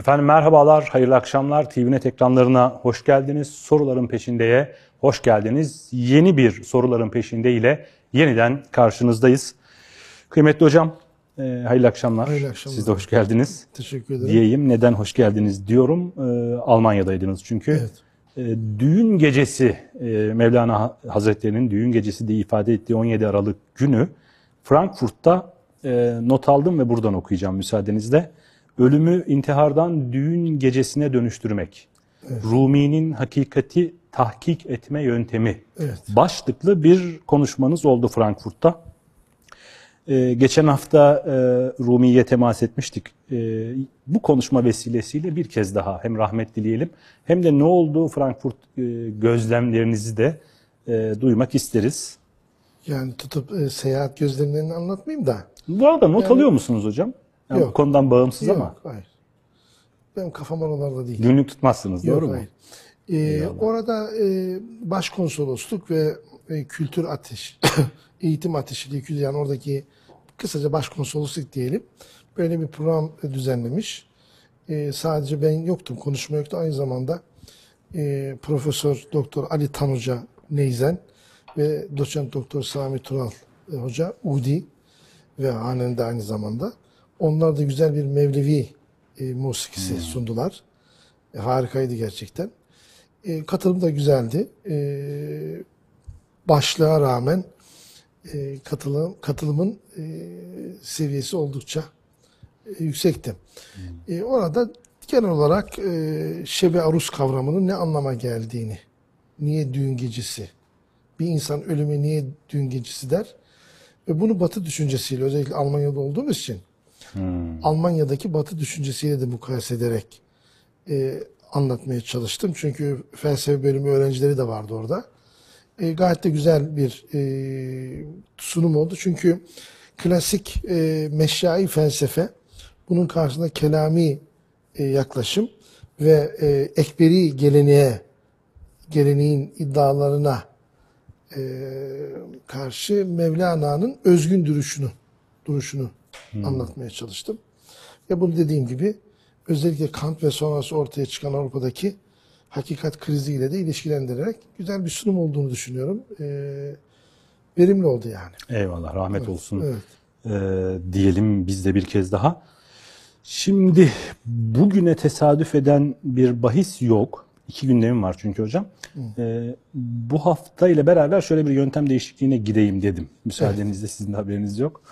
Efendim merhabalar, hayırlı akşamlar. TVNet ekranlarına hoş geldiniz. Soruların peşindeye hoş geldiniz. Yeni bir soruların peşinde ile yeniden karşınızdayız. Kıymetli hocam, e, hayırlı akşamlar. Hayırlı akşamlar. Siz de hoş geldiniz. Teşekkür ederim. Diyeyim. Neden hoş geldiniz diyorum. E, Almanya'daydınız çünkü. Evet. E, düğün gecesi, e, Mevlana Hazretleri'nin düğün gecesi diye ifade ettiği 17 Aralık günü Frankfurt'ta e, not aldım ve buradan okuyacağım müsaadenizle. Ölümü intihardan düğün gecesine dönüştürmek. Rumi'nin hakikati tahkik etme yöntemi. Evet. Başlıklı bir konuşmanız oldu Frankfurt'ta. Ee, geçen hafta e, Rumi'ye temas etmiştik. Ee, bu konuşma vesilesiyle bir kez daha hem rahmet dileyelim hem de ne oldu Frankfurt e, gözlemlerinizi de e, duymak isteriz. Yani tutup e, seyahat gözlemlerini anlatmayayım da. Bu arada not alıyor musunuz hocam? Yani bu Yok. konudan bağımsız ama Yok, hayır. Benim kafam oralarda değil. günlük tutmazsınız Yok, doğru mu? hayır. Ee, orada e, başkonsolosluk ve e, kültür ateş, eğitim ateşi diye yani oradaki kısaca başkonsolosluk diyelim. Böyle bir program düzenlemiş. E, sadece ben yoktum, konuşma yoktu. Aynı zamanda e, Profesör Doktor Ali Tan Hoca Neyzen ve Doçent Doktor Sami Tural e, Hoca Udi ve hanende aynı zamanda. Onlar da güzel bir Mevlevi e, musikisi sundular. E, harikaydı gerçekten. E, katılım da güzeldi. E, başlığa rağmen e, katılım katılımın e, seviyesi oldukça e, yüksekti. E, orada genel olarak e, şebe aruz kavramının ne anlama geldiğini, niye düğün gecesi, bir insan ölüme niye düğün gecesi der ve bunu Batı düşüncesiyle özellikle Almanya'da olduğumuz için Almanya'daki Batı düşüncesiyle de mukayese ederek e, anlatmaya çalıştım. Çünkü felsefe bölümü öğrencileri de vardı orada. E, gayet de güzel bir e, sunum oldu. Çünkü klasik e, meşyai felsefe, bunun karşısında kelami e, yaklaşım ve e, ekberi geleneğe, geleneğin iddialarına e, karşı Mevlana'nın özgün duruşunu, duruşunu anlatmaya çalıştım. Ve bunu dediğim gibi özellikle Kant ve sonrası ortaya çıkan Avrupa'daki hakikat kriziyle de ilişkilendirerek güzel bir sunum olduğunu düşünüyorum. Ee, verimli oldu yani. Eyvallah rahmet olsun Evet. e, diyelim biz de bir kez daha. Şimdi bugüne tesadüf eden bir bahis yok. İki gündemim var çünkü hocam. E, bu hafta ile beraber şöyle bir yöntem değişikliğine gideyim dedim. Müsaadenizle sizin de haberiniz yok.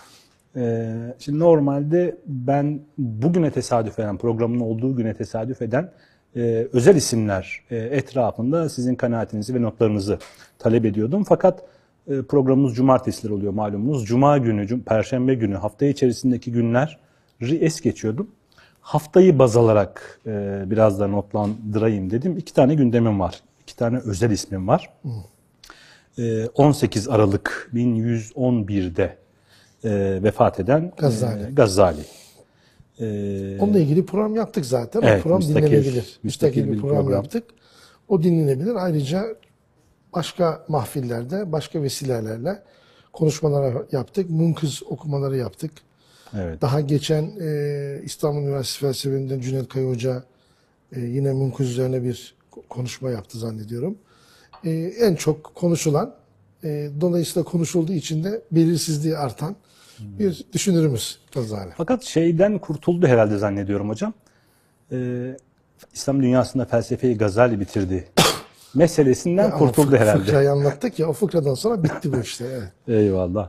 E, şimdi normalde ben bugüne tesadüf eden, programın olduğu güne tesadüf eden e, özel isimler e, etrafında sizin kanaatinizi ve notlarınızı talep ediyordum. Fakat e, programımız cumartesiler oluyor malumunuz. Cuma günü, cum- perşembe günü, hafta içerisindeki günler es geçiyordum. Haftayı baz alarak e, biraz da notlandırayım dedim. İki tane gündemim var. İki tane özel ismim var. E, 18 Aralık 1111'de e, vefat eden Gazali. e, Gazali. E, Onunla ilgili program yaptık zaten. Evet, o program müstakil- dinlenebilir. müstakil bir program, program. yaptık. O dinlenebilir. Ayrıca başka mahfillerde, başka vesilelerle konuşmalar yaptık. Munkız okumaları yaptık. evet. Daha geçen e, İstanbul Üniversitesi Felsefesi'nden Cüneyt Kaya Hoca e, yine Munkuz üzerine bir ko- konuşma yaptı zannediyorum. E, en çok konuşulan, e, dolayısıyla konuşulduğu için de belirsizliği artan bir düşünürümüz Gazali. Fakat şeyden kurtuldu herhalde zannediyorum hocam. Ee, İslam dünyasında felsefeyi Gazali bitirdi. Meselesinden Ama kurtuldu fık- herhalde. Fıkrayı anlattık ya, o fıkradan sonra bitti bu işte. Evet. Eyvallah.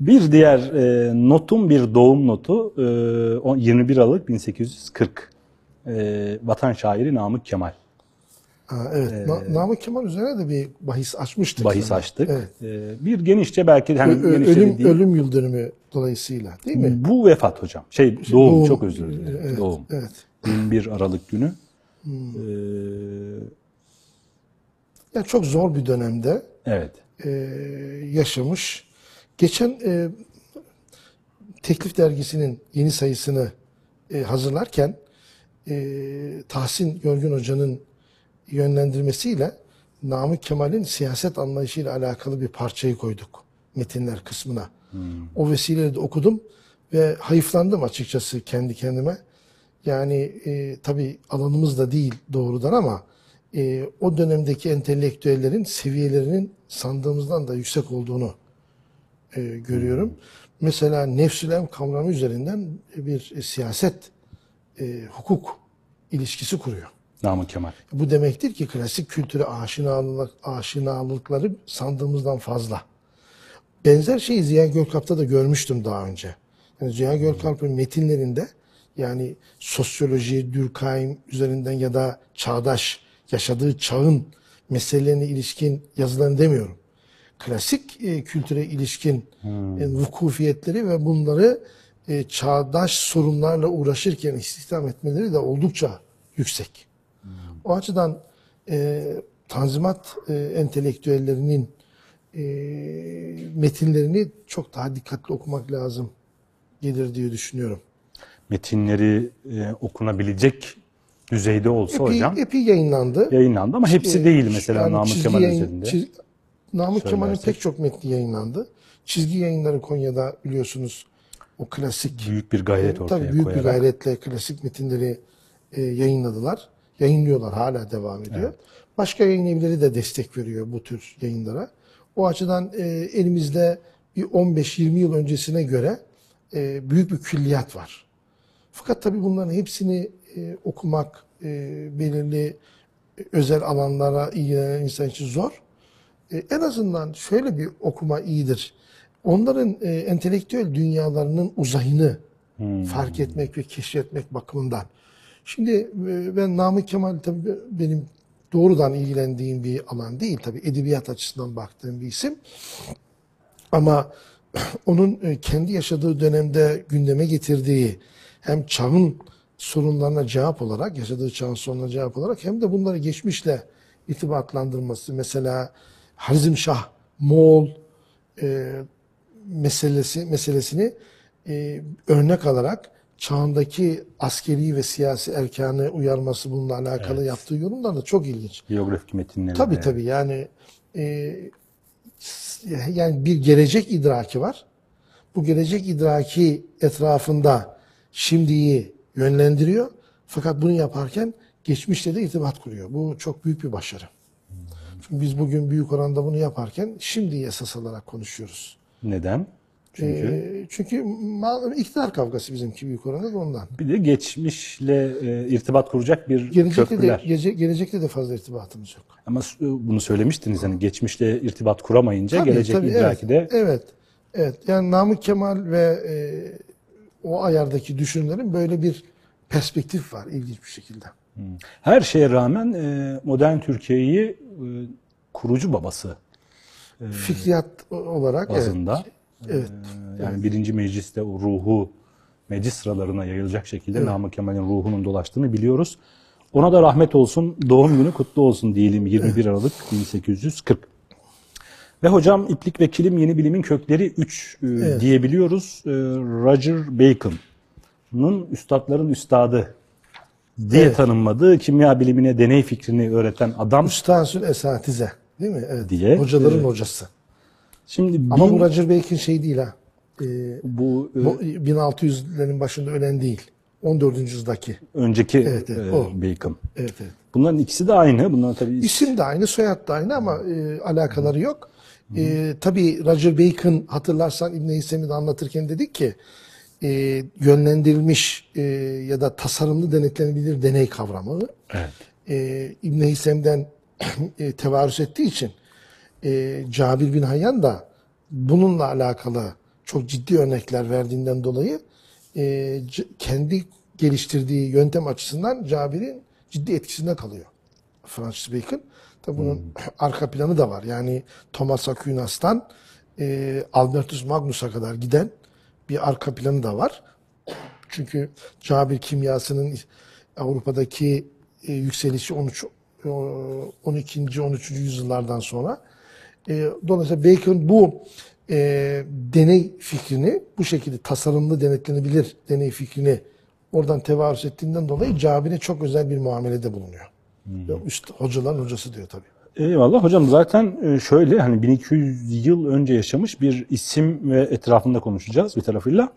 Bir diğer e, notum bir doğum notu e, on- 21 Aralık 1840. E, vatan şairi Namık Kemal. Ha, evet. Na- Namık Kemal üzerine de bir bahis açmıştık. Bahis yani. açtık. Evet. E, bir genişçe belki hem Ö- genişçe ölüm, değil. ölüm yıl dönümü dolayısıyla değil mi? Bu vefat hocam. Şey doğum, doğum. çok özür dilerim. Evet, Doğum. evet. 21 Aralık günü. E, Yani çok zor bir dönemde evet. e, yaşamış. Geçen e, Teklif Dergisi'nin yeni sayısını e, hazırlarken e, Tahsin Görgün Hoca'nın yönlendirmesiyle Namık Kemal'in siyaset anlayışıyla alakalı bir parçayı koyduk metinler kısmına. O vesileyle de okudum ve hayıflandım açıkçası kendi kendime. Yani e, tabii alanımız da değil doğrudan ama e, o dönemdeki entelektüellerin seviyelerinin sandığımızdan da yüksek olduğunu e, görüyorum. Mesela nefsülem kavramı üzerinden bir e, siyaset, e, hukuk ilişkisi kuruyor. Namık Kemal. Bu demektir ki klasik kültüre aşinalık, aşinalıkları sandığımızdan fazla. Benzer şeyi Ziya Gökalp'ta da görmüştüm daha önce. Yani Ziya Gökalp'in metinlerinde yani sosyoloji, Durkheim üzerinden ya da çağdaş yaşadığı çağın meselelerine ilişkin yazılarını demiyorum. Klasik e, kültüre ilişkin e, vukufiyetleri ve bunları e, çağdaş sorunlarla uğraşırken istihdam etmeleri de oldukça yüksek. O açıdan e, Tanzimat e, entelektüellerinin e, metinlerini çok daha dikkatli okumak lazım gelir diye düşünüyorum. Metinleri e, okunabilecek düzeyde olsa Epi, hocam epi yayınlandı. yayınlandı ama hepsi E, değil mesela yani Namık Kemal yayın- üzerinde. çiz- Namık Kemal'in pek çok metni yayınlandı. Çizgi yayınları Konya'da biliyorsunuz o klasik Büyük bir gayret ortaya Tabii büyük bir koyarak. gayretle klasik metinleri e, yayınladılar. Yayınlıyorlar, hala devam ediyor. Başka yayın evleri de destek veriyor bu tür yayınlara. O açıdan e, elimizde bir 15-20 yıl öncesine göre e, büyük bir külliyat var. Fakat tabii bunların hepsini e, okumak e, belirli e, özel alanlara ilgilenen insan için zor. E, en azından şöyle bir okuma iyidir. Onların e, entelektüel dünyalarının uzayını fark etmek ve keşfetmek bakımından. Şimdi e, ben Namık Kemal tabii benim doğrudan ilgilendiğim bir alan değil tabii edebiyat açısından baktığım bir isim. Ama onun e, kendi yaşadığı dönemde gündeme getirdiği hem çağın sorunlarına cevap olarak, yaşadığı çağın sorunlarına cevap olarak hem de bunları geçmişle irtibatlandırması. Mesela Harizmşah, Moğol e, meselesi meselesini e, örnek alarak çağındaki askeri ve siyasi erkanı uyarması bununla alakalı yaptığı yorumlar da çok ilginç. Biyografik metinleri. Tabii de. tabii yani e, yani bir gelecek idraki var. Bu gelecek idraki etrafında şimdiyi yönlendiriyor. Fakat bunu yaparken geçmişle de irtibat kuruyor. Bu çok büyük bir başarı. Çünkü biz bugün büyük oranda bunu yaparken şimdiyi esas alarak konuşuyoruz. Neden? Çünkü Ee, çünkü mal, iktidar kavgası bizimki büyük oranda da ondan. bir de geçmişle e, irtibat kuracak bir Gelecekte de, köprüler. gece, gelecekte de fazla irtibatımız yok. Ama s- bunu söylemiştiniz hani geçmişle irtibat kuramayınca Tabii, gelecek tabii, idraki de evet, evet, evet. Yani Namık Kemal ve e, o ayardaki düşünürlerin böyle bir perspektif var ilginç bir şekilde. her şeye rağmen e, modern Türkiye'yi e, kurucu babası Fikriyat olarak evet. bazında. Evet. E, yani birinci mecliste o ruhu meclis sıralarına yayılacak şekilde Namık Kemal'in ruhunun dolaştığını biliyoruz. Ona da rahmet olsun, doğum günü kutlu olsun diyelim 21 Aralık 1840. Ve hocam iplik ve kilim yeni bilimin kökleri 3 diyebiliyoruz. E, Roger Bacon'ın üstadların üstadı diye Evet. tanınmadığı kimya bilimine deney fikrini öğreten adam. Üstazül esatize değil mi? Evet. Diye, Hocaların evet. hocası. Şimdi Ama bin- bu Roger Bacon şey değil ha. E, bu e, bu 1600'lerin başında ölen değil. 14. yüzyıldaki. önceki Evet, evet, e, o. Bacon. Evet evet. Bunların ikisi de aynı. Bunlar tabii İsim de aynı, soyad da aynı ama e, alakaları yok. E, tabii Roger Bacon hatırlarsan İbn Heysem'i de anlatırken dedik ki e, yönlendirilmiş e, ya da tasarımlı denetlenebilir deney kavramı Evet. e, İbn Heysem'den e, tevarüs ettiği için e, Cabir bin Hayyan da bununla alakalı çok ciddi örnekler verdiğinden dolayı e, kendi geliştirdiği yöntem açısından Cabir'in ciddi etkisinde kalıyor. Francis Bacon. Tabi bunun arka planı da var. Yani Thomas Aquinas'tan e, Albertus Magnus'a kadar giden bir arka planı da var. Çünkü Cabir kimyasının Avrupa'daki e, yükselişi 13 e, 12. 13. yüzyıllardan sonra. E, dolayısıyla Bacon bu e, deney fikrini bu şekilde tasarımlı denetlenebilir deney fikrini oradan tevarüs ettiğinden dolayı Cabir'e çok özel bir muamelede bulunuyor. Ve Üst hocaların hocası diyor tabii. Eyvallah hocam zaten e, şöyle hani 1200 yıl önce yaşamış bir isim ve etrafında konuşacağız bir tarafıyla.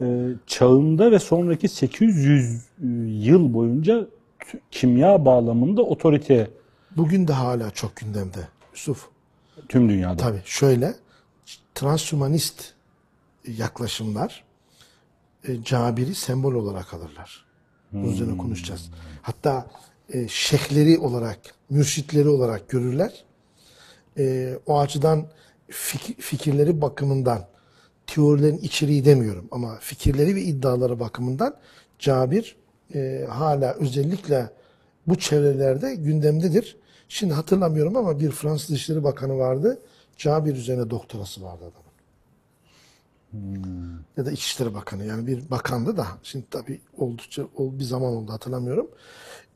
e, çağında ve sonraki 800 yıl boyunca kimya bağlamında otorite Bugün de hala çok gündemde Yusuf. Tüm dünyada. Tabii şöyle transhumanist yaklaşımlar e, Cabir'i sembol olarak alırlar. Bunun üzerine konuşacağız. Hatta e, şeyhleri olarak, mürşitleri olarak görürler. E, o açıdan fik- fikirleri bakımından, teorilerin içeriği demiyorum ama fikirleri ve iddiaları bakımından Cabir e, hala özellikle bu çevrelerde gündemdedir. Şimdi hatırlamıyorum ama bir Fransız Dışişleri Bakanı vardı. Cabir üzerine doktorası vardı adamın. Ya da İçişleri Bakanı yani bir bakandı da şimdi tabii oldukça ol- bir zaman oldu hatırlamıyorum.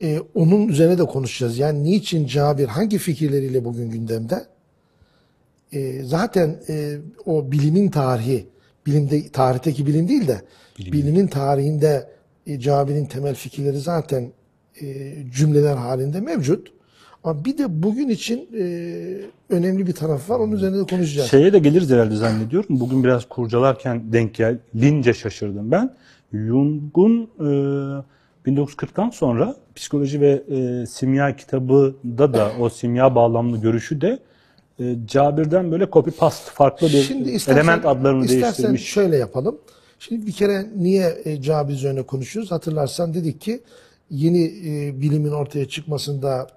E, onun üzerine de konuşacağız. Yani niçin Cabir hangi fikirleriyle bugün gündemde? E, zaten e, o bilimin tarihi, bilimde tarihteki bilim değil de bilimin tarihinde e, Cabir'in temel fikirleri zaten e, cümleler halinde mevcut. Ama bir de bugün için e, önemli bir tarafı var. Onun üzerine de konuşacağız. Şeye de geliriz herhalde zannediyorum. Bugün biraz kurcalarken denk gelince şaşırdım ben. Jung'un e, 1940'tan sonra psikoloji ve e, simya kitabında da o simya bağlamlı görüşü de e, Cabir'den böyle copy paste farklı bir Şimdi istersen- element adlarını istersen değiştirmiş. şöyle yapalım. Şimdi bir kere niye e, Cabir üzerine konuşuyoruz? Hatırlarsan dedik ki yeni e, bilimin ortaya çıkmasında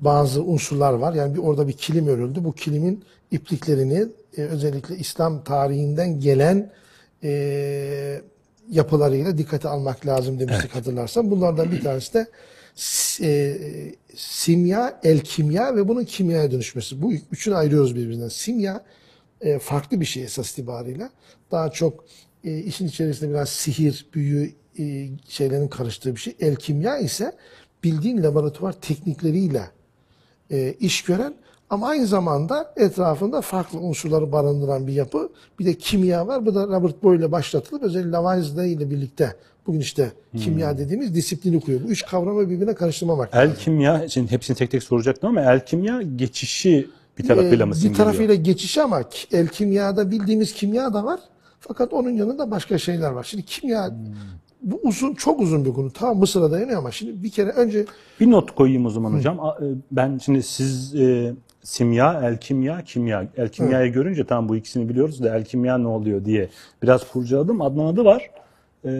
bazı unsurlar var. Yani bir orada bir kilim örüldü. Bu kilimin ipliklerini e, özellikle İslam tarihinden gelen e, yapılarıyla dikkate almak lazım demiştik hatırlarsan. Bunlardan bir tanesi de e, simya, el kimya ve bunun kimyaya dönüşmesi. Bu üçünü ayırıyoruz birbirinden. Simya e, farklı bir şey esas itibariyle. Daha çok e, işin içerisinde biraz sihir, büyü e, şeylerin karıştığı bir şey. El kimya ise bildiğin laboratuvar teknikleriyle e, iş gören ama aynı zamanda etrafında farklı unsurları barındıran bir yapı. Bir de kimya var. Bu da Robert Boyle ile başlatılıp özellikle Lavoisier ile birlikte bugün işte kimya dediğimiz disiplini kuruyor. Bu üç kavramı birbirine karıştırmamak El lazım. kimya, şimdi hepsini tek tek soracaktım ama el kimya geçişi bir tarafıyla mı bir tarafıyla geçiş ama el kimyada bildiğimiz kimya da var. Fakat onun yanında başka şeyler var. Şimdi kimya bu uzun çok uzun bir konu. Tamam Mısır'a dayanıyor ama şimdi bir kere önce Bir not koyayım o zaman hocam. A- e, Ben şimdi siz e, simya, el kimya, kimya. El kimyayı görünce tam bu ikisini biliyoruz da el kimya ne oluyor diye biraz kurcaladım. Adnan adı var. E,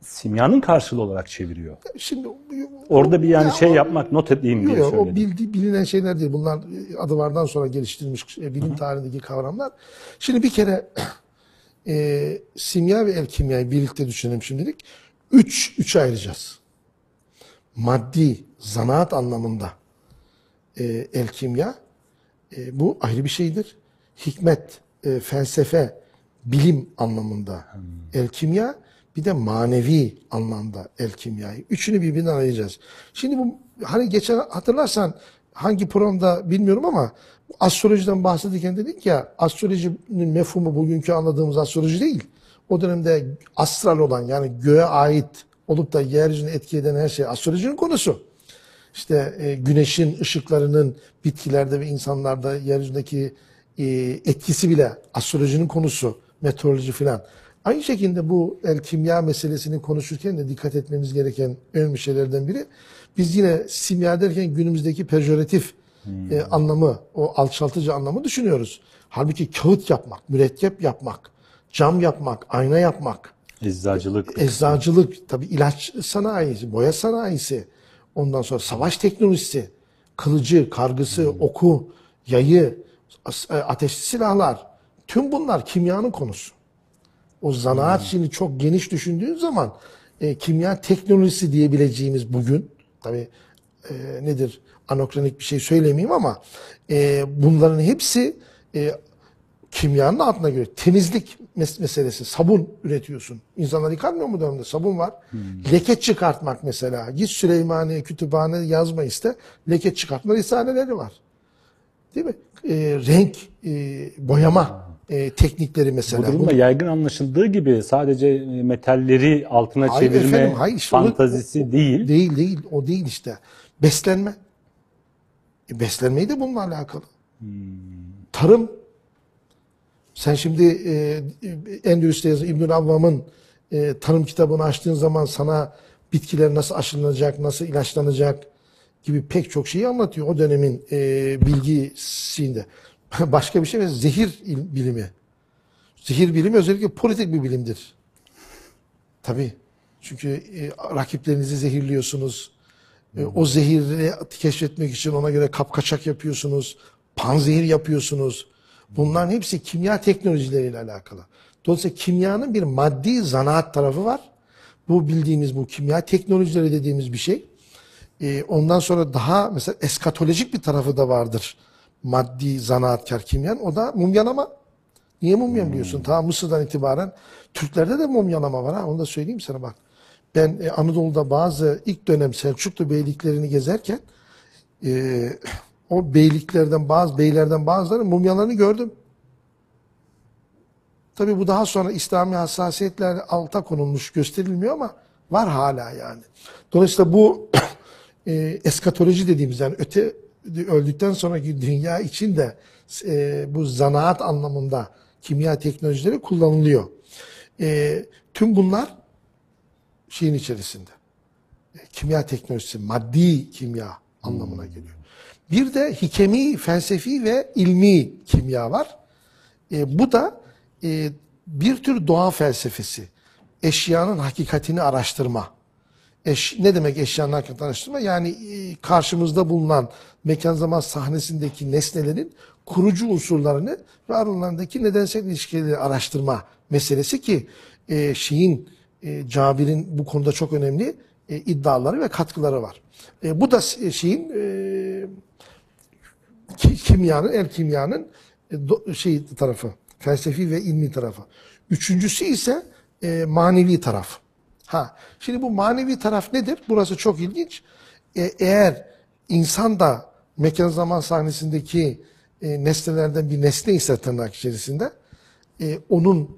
simyanın karşılığı olarak çeviriyor. şimdi Orada bir yani Ya şey o- yapmak, not edeyim diye Yok, o söyledim. bildi, bilinen şeyler değil. Bunlar e, adıvardan sonra geliştirilmiş e, bilim tarihindeki kavramlar. Şimdi bir kere e, simya ve el kimyayı birlikte düşünelim şimdilik. Üç, üçe ayıracağız. Maddi, zanaat anlamında e, el kimya e, bu ayrı bir şeydir. Hikmet, e, felsefe, bilim anlamında el kimya bir de manevi anlamda el kimyayı. Üçünü birbirinden ayıracağız. Şimdi bu hani geçen hatırlarsan hangi programda bilmiyorum ama astrolojiden bahsederken dedik ya astrolojinin mefhumu bugünkü anladığımız astroloji değil. O dönemde astral olan yani göğe ait olup da yeryüzüne etki eden her şey astrolojinin konusu işte e, güneşin ışıklarının bitkilerde ve insanlarda yeryüzündeki e, etkisi bile astrolojinin konusu, meteoroloji filan. Aynı şekilde bu el kimya meselesini konuşurken de dikkat etmemiz gereken önemli şeylerden biri. Biz yine simya derken günümüzdeki pejoratif e, anlamı, o alçaltıcı anlamı düşünüyoruz. Halbuki kağıt yapmak, mürekkep yapmak, cam yapmak, ayna yapmak, Eczacılık. eczacılık, tabii ilaç sanayisi, boya sanayisi, ondan sonra savaş teknolojisi, kılıcı, kargısı, oku, yayı, e, ateşli silahlar, tüm bunlar kimyanın konusu. O zanaat şimdi çok geniş düşündüğün zaman e, kimya teknolojisi diyebileceğimiz bugün, tabii e, nedir anokronik bir şey söylemeyeyim ama e, bunların hepsi e, kimyanın altına giriyor. Temizlik mes- meselesi. Sabun üretiyorsun. İnsanlar yıkanmıyor mu dönemde? Sabun var. Leke çıkartmak mesela. Git Süleymaniye kütüphane yazma iste. Leke çıkartma risaleleri var. Değil mi? E, renk, e, boyama e, teknikleri Bu mesela. durumda yaygın anlaşıldığı gibi sadece e, metalleri altına Hayır çevirme efendim, hayır işte fantazisi o- değil. Değil değil. O değil işte. Beslenme. E, beslenmeyi de bununla alakalı. Tarım. Sen şimdi e, Endülüs'te yazan İbnül Avvam'ın e, tarım kitabını açtığın zaman sana bitkiler nasıl aşılanacak, nasıl ilaçlanacak gibi pek çok şeyi anlatıyor o dönemin e, bilgisinde. Başka bir şey mi? Zehir il- bilimi. Zehir bilimi özellikle politik bir bilimdir. Tabii. Çünkü e, rakiplerinizi zehirliyorsunuz. E, o zehiri keşfetmek için ona göre kapkaçak yapıyorsunuz. Panzehir yapıyorsunuz. Bunların hepsi kimya teknolojileriyle alakalı. Dolayısıyla kimyanın bir maddi zanaat tarafı var. Bu bildiğimiz bu kimya teknolojileri dediğimiz bir şey. E, ondan sonra daha mesela eskatolojik bir tarafı da vardır. Maddi zanaatkar kimyanın. O da mumyalama. Niye mumya biliyorsun? Ta Mısır'dan itibaren Türklerde de mumyalama var ha. Onu da söyleyeyim sana bak. Ben e, Anadolu'da bazı ilk dönem Selçuklu beyliklerini gezerken e, o beyliklerden bazı beylerden bazıları mumyalarını gördüm. Tabii bu daha sonra İslami hassasiyetler alta konulmuş gösterilmiyor ama var hala yani. Dolayısıyla bu e, eskatoloji dediğimiz yani öte öldükten sonraki dünya için de e, bu zanaat anlamında kimya teknolojileri kullanılıyor. E, tüm bunlar şeyin içerisinde. E, kimya teknolojisi, maddi kimya anlamına geliyor. Bir de hikemi, felsefi ve ilmi kimya var. E, bu da e, bir tür doğa felsefesi. Eşyanın hakikatini araştırma. Eş, ne demek eşyanın hakikatini araştırma? Yani e, karşımızda bulunan mekan zaman sahnesindeki nesnelerin kurucu unsurlarını ve aralarındaki nedensel ilişkileri araştırma meselesi ki e, şeyin e, Cabir'in bu konuda çok önemli e, iddiaları ve katkıları var. E, bu da e, şeyin e, ki- kimyanın, el kimyanın e, do- şey tarafı, felsefi ve ilmi tarafı. Üçüncüsü ise e, manevi taraf. Ha, şimdi bu manevi taraf nedir? Burası çok ilginç. E, eğer insan da mekan zaman sahnesindeki e, nesnelerden bir nesne ise tırnak içerisinde e, onun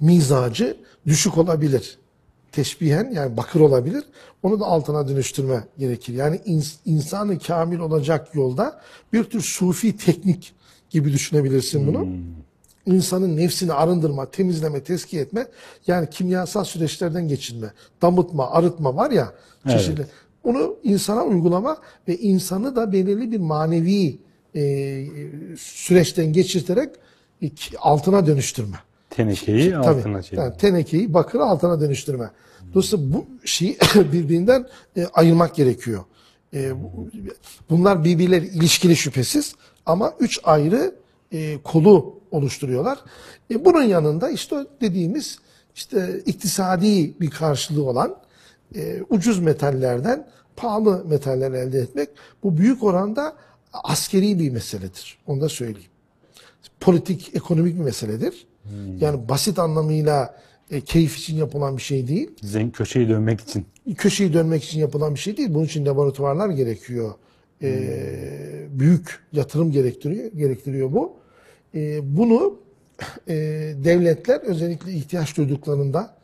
mizacı düşük olabilir. Teşbihen yani bakır olabilir. Onu da altına dönüştürme gerekir. Yani ins- insanı kamil olacak yolda bir tür sufi teknik gibi düşünebilirsin bunu. İnsanın nefsini arındırma, temizleme, tezkiye etme yani kimyasal süreçlerden geçirme, damıtma, arıtma var ya çeşitli. Onu insana uygulama ve insanı da belirli bir manevi e, süreçten geçirterek e, altına dönüştürme. Tenekeyi Tabii. altına çeviriyor. Yani tenekeyi bakır altına dönüştürme. Dolayısıyla bu şeyi birbirinden e, ayırmak gerekiyor. E, bu- bunlar birbirleri ilişkili şüphesiz ama üç ayrı e, kolu oluşturuyorlar. E, bunun yanında işte dediğimiz işte iktisadi bir karşılığı olan e, ucuz metallerden pahalı metaller elde etmek bu büyük oranda askeri bir meseledir. Onu da söyleyeyim politik, ekonomik bir meseledir. Yani basit anlamıyla e, keyif için yapılan bir şey değil. Zen köşeyi dönmek için. Köşeyi dönmek için yapılan bir şey değil. Bunun için laboratuvarlar gerekiyor. E, büyük yatırım gerektiriyor, gerektiriyor bu. E, bunu e, devletler özellikle ihtiyaç duyduklarında,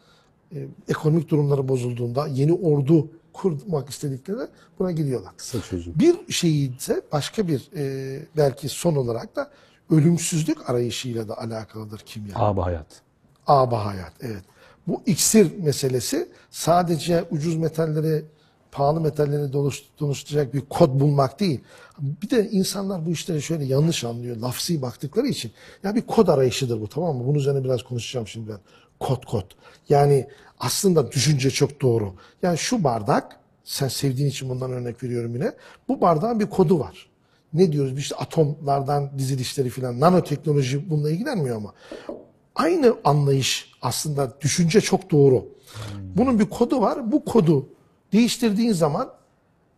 e, ekonomik durumları bozulduğunda, yeni ordu kurmak istediklerinde buna gidiyorlar. Kısa çözüm. Bir şeyi ise başka bir e, belki son olarak da ölümsüzlük arayışıyla da alakalıdır kimya. Abi hayat. Aba hayat evet. Bu iksir meselesi sadece ucuz metalleri, pahalı metalleri dönüştürecek bir kod bulmak değil. Bir de insanlar bu işleri şöyle yanlış anlıyor. Lafsi baktıkları için. Ya bir kod arayışıdır bu tamam mı? Bunun üzerine biraz konuşacağım şimdi ben. Kod kod. Yani aslında düşünce çok doğru. Yani şu bardak, sen sevdiğin için bundan örnek veriyorum yine. Bu bardağın bir kodu var. Ne diyoruz? İşte atomlardan dizilişleri filan. Nanoteknoloji bununla ilgilenmiyor ama. Aynı anlayış aslında düşünce çok doğru. Bunun bir kodu var. Bu kodu değiştirdiğin zaman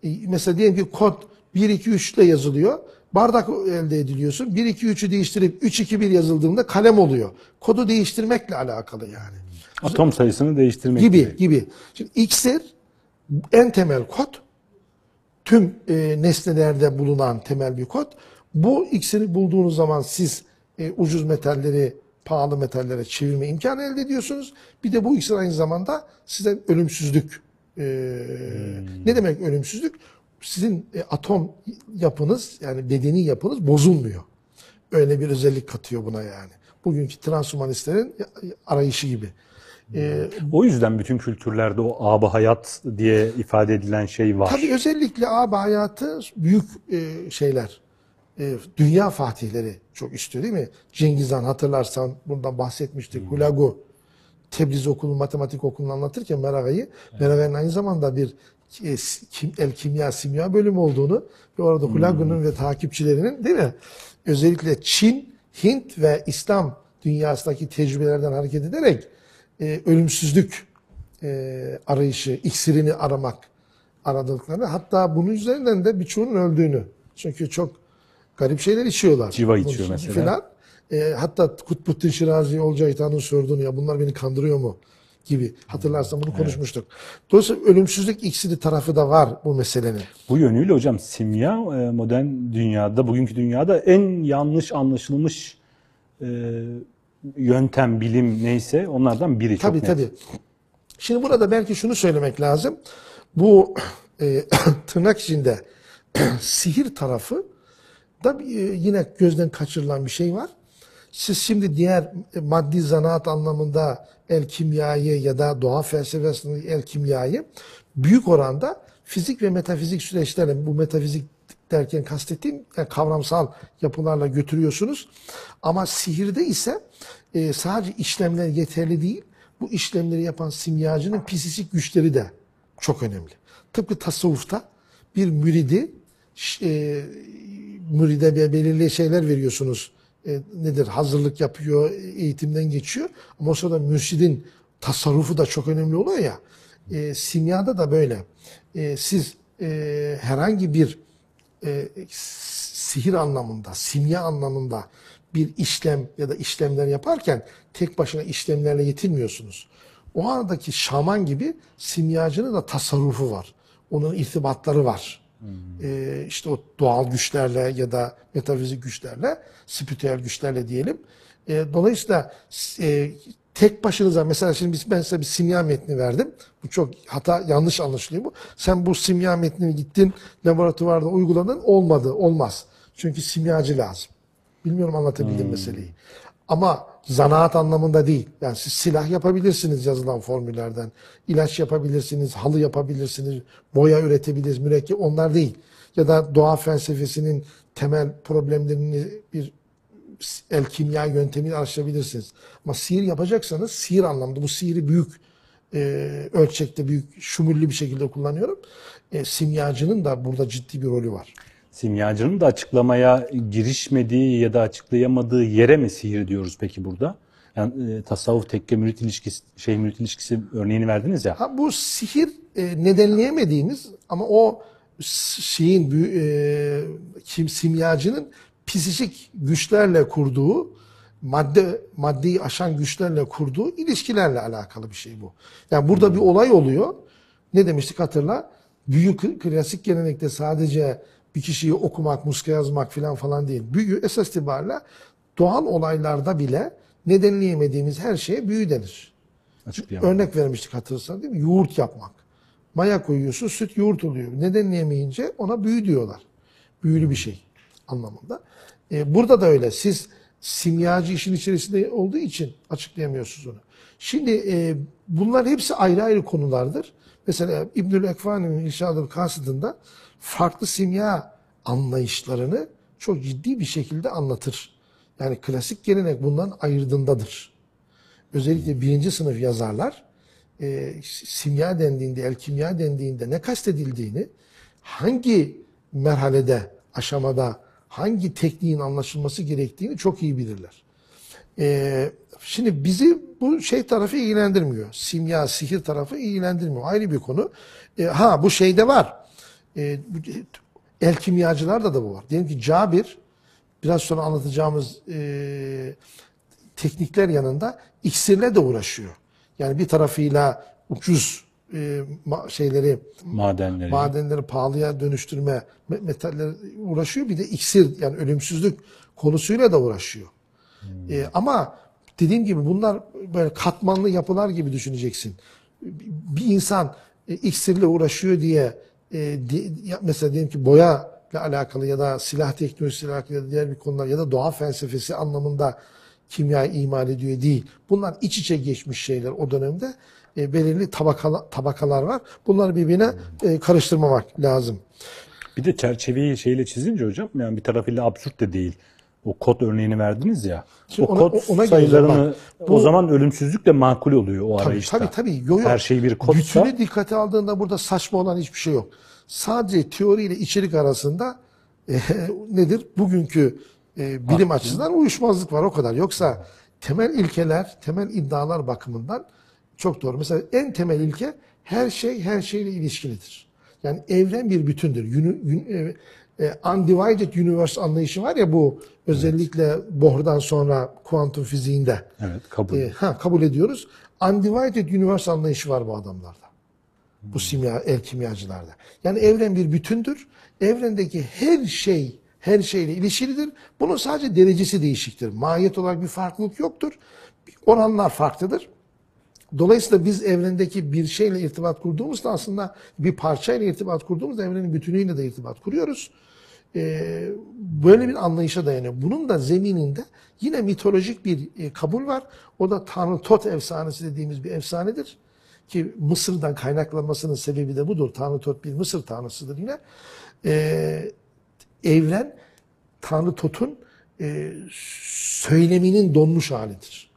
e, mesela diyelim ki kod 1 2 3 ile yazılıyor. Bardak elde ediliyorsun. 1 2 3'ü değiştirip 3 2 1 yazıldığında kalem oluyor. Kodu değiştirmekle alakalı yani. Atom sayısını değiştirmek Gibi gibi. Şimdi iksir en temel kod tüm e, nesnelerde bulunan temel bir kod. Bu iksiri bulduğunuz zaman siz e, ucuz metalleri pahalı metallere çevirme imkanı elde ediyorsunuz. Bir de bu iksir aynı zamanda size ölümsüzlük. e, Ne demek ölümsüzlük? Sizin e, atom yapınız yani bedeni yapınız bozulmuyor. Öyle bir özellik katıyor buna yani. Bugünkü transhumanistlerin arayışı gibi. E, O yüzden bütün kültürlerde o aba hayat diye ifade edilen şey var. Tabii özellikle abi hayatı büyük e, şeyler. E, dünya fatihleri çok istiyor değil mi? Cengiz Han hatırlarsan bundan bahsetmiştik. Hulagu Tebriz Okulu, matematik okulunu anlatırken Meraga'yı, Meraga'nın aynı zamanda bir e, kim, el kimya, simya bölümü olduğunu ve orada Hulagu'nun ve takipçilerinin değil mi? Özellikle Çin, Hint ve İslam dünyasındaki tecrübelerden hareket ederek e, ölümsüzlük e, arayışı, iksirini aramak aradıklarını hatta bunun üzerinden de birçoğunun öldüğünü. Çünkü çok garip şeyler içiyorlar. Civa içiyor mesela. Filan. E, hatta Kutbuddin Şirazi Olcaytan'ın sorduğunu ya bunlar beni kandırıyor mu? gibi. Hatırlarsan bunu konuşmuştuk. Dolayısıyla ölümsüzlük iksiri tarafı da var bu meselenin. Bu yönüyle hocam simya e, modern dünyada, bugünkü dünyada en yanlış anlaşılmış e, yöntem, bilim neyse onlardan biri. Tabii çok net. tabii. Şimdi burada belki şunu söylemek lazım. Bu e, tırnak içinde sihir tarafı da e, yine gözden kaçırılan bir şey var. Siz şimdi diğer e, maddi zanaat anlamında el kimyayı ya da doğa felsefesindeki el kimyayı büyük oranda fizik ve metafizik süreçlerle bu metafizik derken kastettiğim yani kavramsal yapılarla götürüyorsunuz. Ama sihirde ise e, sadece işlemler yeterli değil. Bu işlemleri yapan simyacının psişik güçleri de çok önemli. Tıpkı tasavvufta bir müridi e, müride be- belirli şeyler veriyorsunuz. E, nedir? Hazırlık yapıyor, eğitimden geçiyor. Ama o sırada mürşidin tasarrufu da çok önemli oluyor ya. E, simyada da böyle. E, siz e, herhangi bir e, sihir anlamında, simya anlamında bir işlem ya da işlemler yaparken tek başına işlemlerle yetinmiyorsunuz. O aradaki şaman gibi simyacının da tasarrufu var. Onun irtibatları var. Ee, işte o doğal güçlerle ya da metafizik güçlerle, spiritüel güçlerle diyelim. Ee, dolayısıyla e, tek başınıza mesela şimdi biz- ben size bir simya metni verdim. Bu çok hata yanlış anlaşılıyor bu. Sen bu simya metnini gittin laboratuvarda uyguladın olmadı olmaz. Çünkü simyacı lazım. Bilmiyorum anlatabildim meseleyi. Ama zanaat anlamında değil. Yani siz silah yapabilirsiniz yazılan formüllerden. İlaç yapabilirsiniz, halı yapabilirsiniz, boya üretebilirsiniz, mürekkep onlar değil. Ya da doğa felsefesinin temel problemlerini bir el kimya yöntemiyle araştırabilirsiniz. Ama sihir yapacaksanız sihir anlamda bu sihiri büyük e, ölçekte büyük şumullü bir şekilde kullanıyorum. E, simyacının da burada ciddi bir rolü var. Simyacının da açıklamaya girişmediği ya da açıklayamadığı yere mi sihir diyoruz peki burada? Yani e, tasavvuf tekke mürit ilişkisi, şey mürit ilişkisi örneğini verdiniz ya. Ha, bu sihir e, nedenleyemediğimiz ama o şeyin e, kim simyacının psişik güçlerle kurduğu madde maddeyi aşan güçlerle kurduğu ilişkilerle alakalı bir şey bu. Yani burada bir olay oluyor. Ne demiştik hatırla? Büyük klasik gelenekte sadece bir kişiyi okumak, muska yazmak falan falan değil. Büyü esas itibariyle doğal olaylarda bile nedenleyemediğimiz her şeye büyü denir. Örnek vermiştik hatırlarsan değil mi? Yoğurt yapmak. Maya koyuyorsun, süt yoğurt oluyor. Nedenleyemeyince ona büyü diyorlar. Büyülü bir şey anlamında. Ee, burada da öyle. Siz simyacı işin içerisinde olduğu için açıklayamıyorsunuz onu. Şimdi e, bunlar hepsi ayrı ayrı konulardır. Mesela İbnül Ekvani'nin İrşad-ı Kasıd'ında farklı simya anlayışlarını çok ciddi bir şekilde anlatır. Yani klasik gelenek bundan ayırdığındadır özellikle birinci sınıf yazarlar e, simya dendiğinde, el kimya dendiğinde ne kastedildiğini, hangi merhalede, aşamada, hangi tekniğin anlaşılması gerektiğini çok iyi bilirler. E, şimdi bizi bu şey tarafı ilgilendirmiyor. Simya, sihir tarafı ilgilendirmiyor. Ayrı bir konu. E, ha bu şeyde var. E, bu- el kimyacılarda da bu var. Diyelim ki Cabir, biraz sonra anlatacağımız e, teknikler yanında iksirle de uğraşıyor. Yani bir tarafıyla ucuz e, ma- şeyleri Madenleri. madenleri pahalıya dönüştürme me- metaller uğraşıyor. Bir de iksir yani ölümsüzlük konusuyla da uğraşıyor. E, ama dediğim gibi bunlar böyle katmanlı yapılar gibi düşüneceksin. Bir insan e, iksirle uğraşıyor diye e, ya- mesela diyelim ki boya ile alakalı ya da silah teknolojisiyle alakalı ya da diğer bir konular ya da doğa felsefesi anlamında kimyayı imal ediyor değil. Bunlar iç içe geçmiş şeyler o dönemde. E, belirli tabakala, tabakalar var. Bunları birbirine e, karıştırmamak lazım. Bir de çerçeveyi şeyle çizince hocam yani bir tarafıyla absürt de değil. O kod örneğini verdiniz ya. Şimdi o ona- kod ona sayılarını bak. o Bu- zaman ölümsüzlük de makul oluyor o Tabii arayışta. tabii. tabii. Yo, yo. Her şey bir kodsa Bütünü dikkate aldığında burada saçma olan hiçbir şey yok. Sadece teori ile içerik arasında e, nedir? Bugünkü e, bilim açısından uyuşmazlık var o kadar. Yoksa temel ilkeler, temel iddialar bakımından çok doğru. Mesela en temel ilke her şey her şeyle ilişkilidir. Yani evren bir bütündür. Uni- uni- e, e, undivided universe anlayışı var ya bu özellikle Bohr'dan sonra kuantum fiziğinde. evet kabul. E, ha, kabul ediyoruz. Undivided universe anlayışı var bu adamlarda. Bu simya, el kimyacılarda. Yani evren bir bütündür. Evrendeki her şey her şeyle ilişkilidir. Bunun sadece derecesi değişiktir. Mahiyet olarak bir farklılık yoktur. Oranlar farklıdır. Dolayısıyla biz evrendeki bir şeyle irtibat kurduğumuzda aslında bir parçayla irtibat kurduğumuzda evrenin bütünüyle de irtibat kuruyoruz. Ee, böyle bir anlayışa dayanıyor. Bunun da zemininde yine mitolojik bir e, kabul var. O da Tanrı Tot efsanesi dediğimiz bir efsanedir. Ki Mısır'dan kaynaklanmasının sebebi de budur. Tanrı Tot bir Mısır tanrısıdır yine. Ee, evren Tanrı Tot'un e, söyleminin donmuş halidir.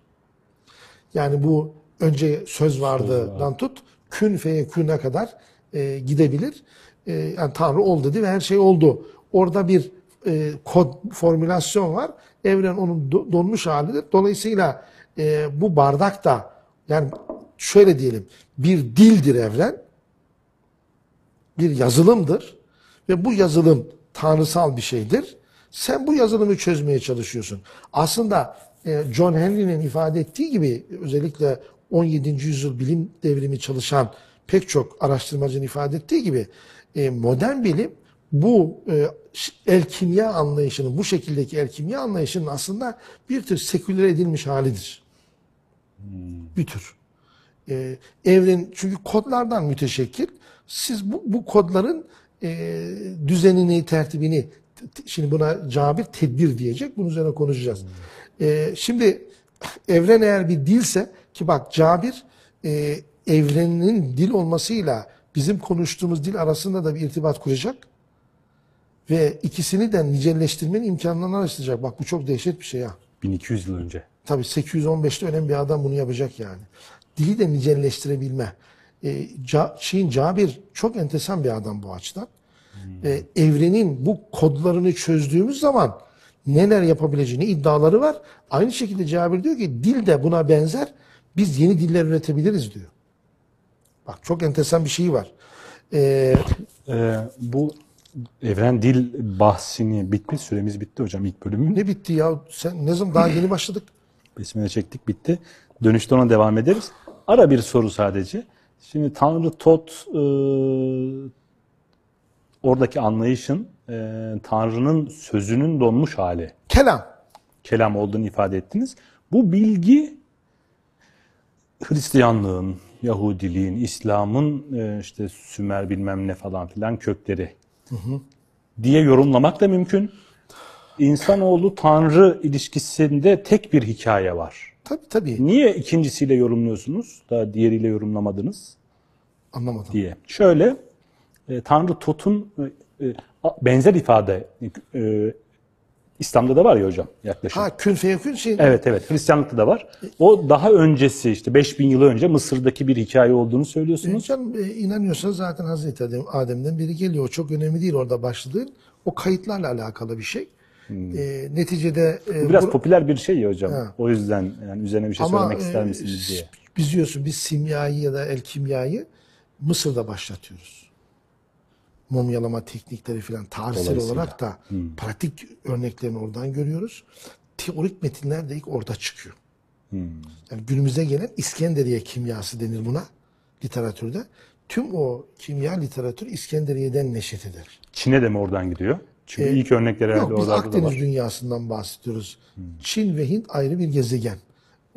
Yani bu önce söz vardıdan tut kün feyeküne kadar e, gidebilir. E, yani Tanrı ol dedi ve her şey oldu. Orada bir e, kod formülasyon var. Evren onun do- donmuş halidir. Dolayısıyla e, bu bardak da yani şöyle diyelim bir dildir evren. Bir yazılımdır ve bu yazılım tanrısal bir şeydir. Sen bu yazılımı çözmeye çalışıyorsun. Aslında e, John Henry'nin ifade ettiği gibi özellikle 17. yüzyıl bilim devrimi çalışan pek çok araştırmacının ifade ettiği gibi e, modern bilim bu e, ş- el kimya anlayışının, bu şekildeki el kimya anlayışının aslında bir tür seküler edilmiş halidir. Bir tür. E, evren çünkü kodlardan müteşekkil. Siz bu, bu kodların e, düzenini, tertibini şimdi buna cabir tedbir diyecek. Bunun üzerine konuşacağız. E, şimdi evren eğer bir dilse ki bak cabir e, evrenin dil olmasıyla bizim konuştuğumuz dil arasında da bir irtibat kuracak. Ve ikisini de nicelleştirmenin imkanlarını araştıracak. Bak bu çok dehşet bir şey ha. 1200 yıl önce. Tabii 815'te önemli bir adam bunu yapacak yani. Dili de nicelleştirebilme. E, Ca- Şeyin Cabir çok enteresan bir adam bu açıdan. E, evrenin bu kodlarını çözdüğümüz zaman neler yapabileceğini iddiaları var. Aynı şekilde Cabir diyor ki dil de buna benzer. Biz yeni diller üretebiliriz diyor. Bak çok enteresan bir şey var. E, Ee, bu evren dil bahsini bitti. Süremiz bitti hocam ilk bölümün. ne bitti ya? Sen ne zaman daha yeni başladık? Besmele çektik bitti. Dönüşte ona devam ederiz. Ara bir soru sadece. Şimdi Tanrı Tot e, oradaki anlayışın e, Tanrı'nın sözünün donmuş hali. Kelam. Kelam olduğunu ifade ettiniz. Bu bilgi Hristiyanlığın, Yahudiliğin, İslam'ın e, işte Sümer bilmem ne falan filan kökleri diye yorumlamak da mümkün. İnsanoğlu Tanrı ilişkisinde tek bir hikaye var. Tabii tabii. Niye ikincisiyle yorumluyorsunuz da diğeriyle yorumlamadınız Anlamadım. diye. Şöyle e, Tanrı Tot'un e, benzer ifade İslam'da da var ya hocam yaklaşık. Ha kün feyekün şey. Evet evet Hristiyanlıkta da var. O daha öncesi işte 5000 yıl önce Mısır'daki bir hikaye olduğunu söylüyorsunuz. Canım e, inanıyorsanız zaten Hazreti Adem, Adem'den biri geliyor. O çok önemli değil orada başladığı. O kayıtlarla alakalı bir şey. E, neticede e, Biraz bu- popüler bir şey ya hocam. Ha. O yüzden yani üzerine bir şey ama söylemek ister e, misiniz diye. biz diyorsun biz simyayı ya da el kimyayı Mısır'da başlatıyoruz. Mumyalama teknikleri falan tarihsel olarak da pratik örneklerini oradan görüyoruz. Teorik metinler de ilk orada çıkıyor. Yani günümüze gelen İskenderiye kimyası denir buna literatürde. Tüm o kimya literatürü İskenderiye'den neşet eder. Çin'e de mi oradan gidiyor? Çünkü ilk örnekler herhalde Yok biz da Akdeniz var. Hmm. dünyasından bahsediyoruz. Çin ve Hint ayrı bir gezegen.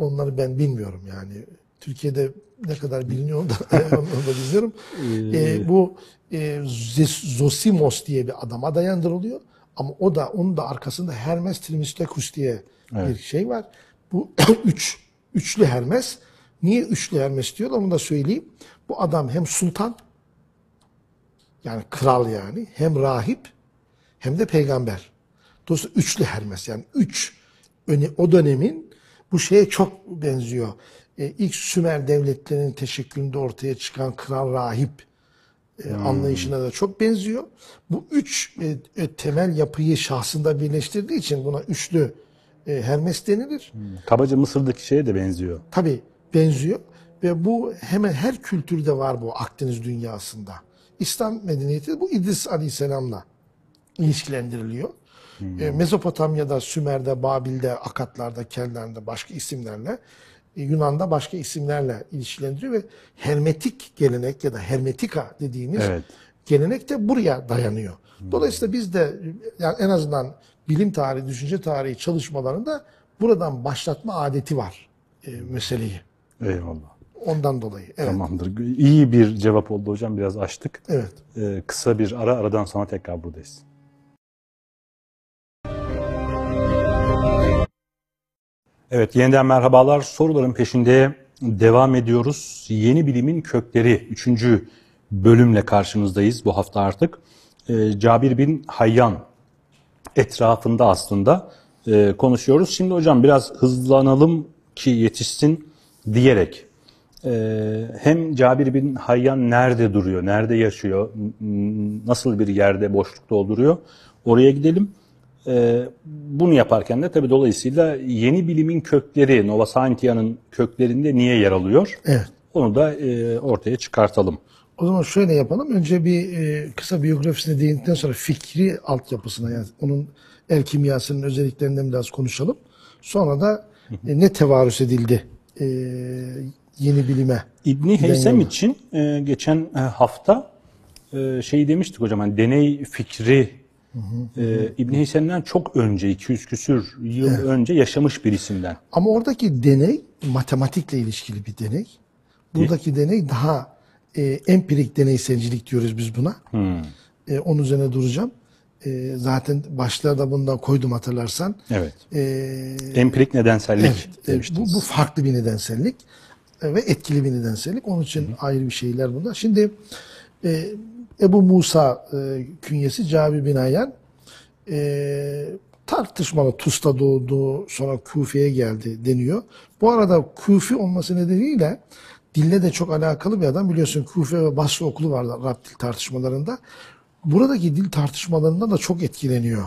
Onları ben bilmiyorum yani. Türkiye'de ne kadar biliniyor onu da, onu da bilmiyorum. Ee, bu e, Zosimos diye bir adama dayandırılıyor. Ama o da onun da arkasında Hermes Trismegistus diye bir şey var. Bu üç, üçlü Hermes. Niye üçlü Hermes diyorlar onu da söyleyeyim. Bu adam hem sultan yani kral yani hem rahip hem de peygamber. Dolayısıyla üçlü Hermes yani üç öne, o dönemin bu şeye çok benziyor. E, ilk Sümer devletlerinin teşekkülünde ortaya çıkan kral rahip e, anlayışına da çok benziyor. Bu üç e, e, temel yapıyı şahsında birleştirdiği için buna üçlü e, Hermes denilir. Kabaca Mısır'daki şeye de benziyor. Tabii benziyor ve bu hemen her kültürde var bu Akdeniz dünyasında. İslam medeniyeti bu İdris Aleyhisselam'la ilişkilendiriliyor. E, Mezopotamya'da, Sümer'de, Babil'de, Akatlar'da, Keller'de başka isimlerle, Yunan'da başka isimlerle ilişkilendiriyor ve hermetik gelenek ya da hermetika dediğimiz Evet. gelenek de buraya dayanıyor. Dolayısıyla biz de yani en azından bilim tarihi, düşünce tarihi çalışmalarında buradan başlatma adeti var e, meseleyi. Eyvallah. Ondan dolayı. Evet. Tamamdır. İyi bir cevap oldu hocam. Biraz açtık. Evet. Ee, kısa bir ara aradan sonra tekrar buradayız. Evet yeniden merhabalar. Soruların peşinde devam ediyoruz. Yeni bilimin kökleri 3. bölümle karşınızdayız bu hafta artık. Ee, Cabir bin Hayyan etrafında aslında e, konuşuyoruz. Şimdi hocam biraz hızlanalım ki yetişsin diyerek e, hem Cabir bin Hayyan nerede duruyor, nerede yaşıyor, nasıl bir yerde boşluk dolduruyor oraya gidelim. E, bunu yaparken de tabii dolayısıyla yeni bilimin kökleri, Nova Scientia'nın köklerinde niye yer alıyor? Evet. Onu da e, ortaya çıkartalım. O zaman şöyle yapalım. Önce bir e, kısa biyografisine değindikten sonra fikri altyapısına yani onun el kimyasının özelliklerinden biraz konuşalım. Sonra da e, ne tevarüs edildi e, yeni bilime. İbni Heysem için e, geçen e, hafta e, şey demiştik hocam hani deney fikri e, İbni Heysem'den çok önce 200 küsür yıl önce yaşamış bir isimden. Ama oradaki deney matematikle ilişkili bir deney. Buradaki deney daha e, empirik deneyselcilik diyoruz biz buna. E, onun üzerine duracağım. E, zaten başlığa da bundan koydum hatırlarsan. Evet. E, Empirik nedensellik Evet, e, demiştiniz. bu, bu farklı bir nedensellik e, ve etkili bir nedensellik. Onun için ayrı bir şeyler bunlar. Şimdi e, Ebu Musa e, künyesi Cabir bin Hayyan e, tartışmalı Tus'ta doğdu, sonra Kufi'ye geldi deniyor. Bu arada Kufi olması nedeniyle dille de çok alakalı bir adam. Biliyorsun Kufi ve Basra okulu vardı Arap dil tartışmalarında. Buradaki dil tartışmalarından da çok etkileniyor.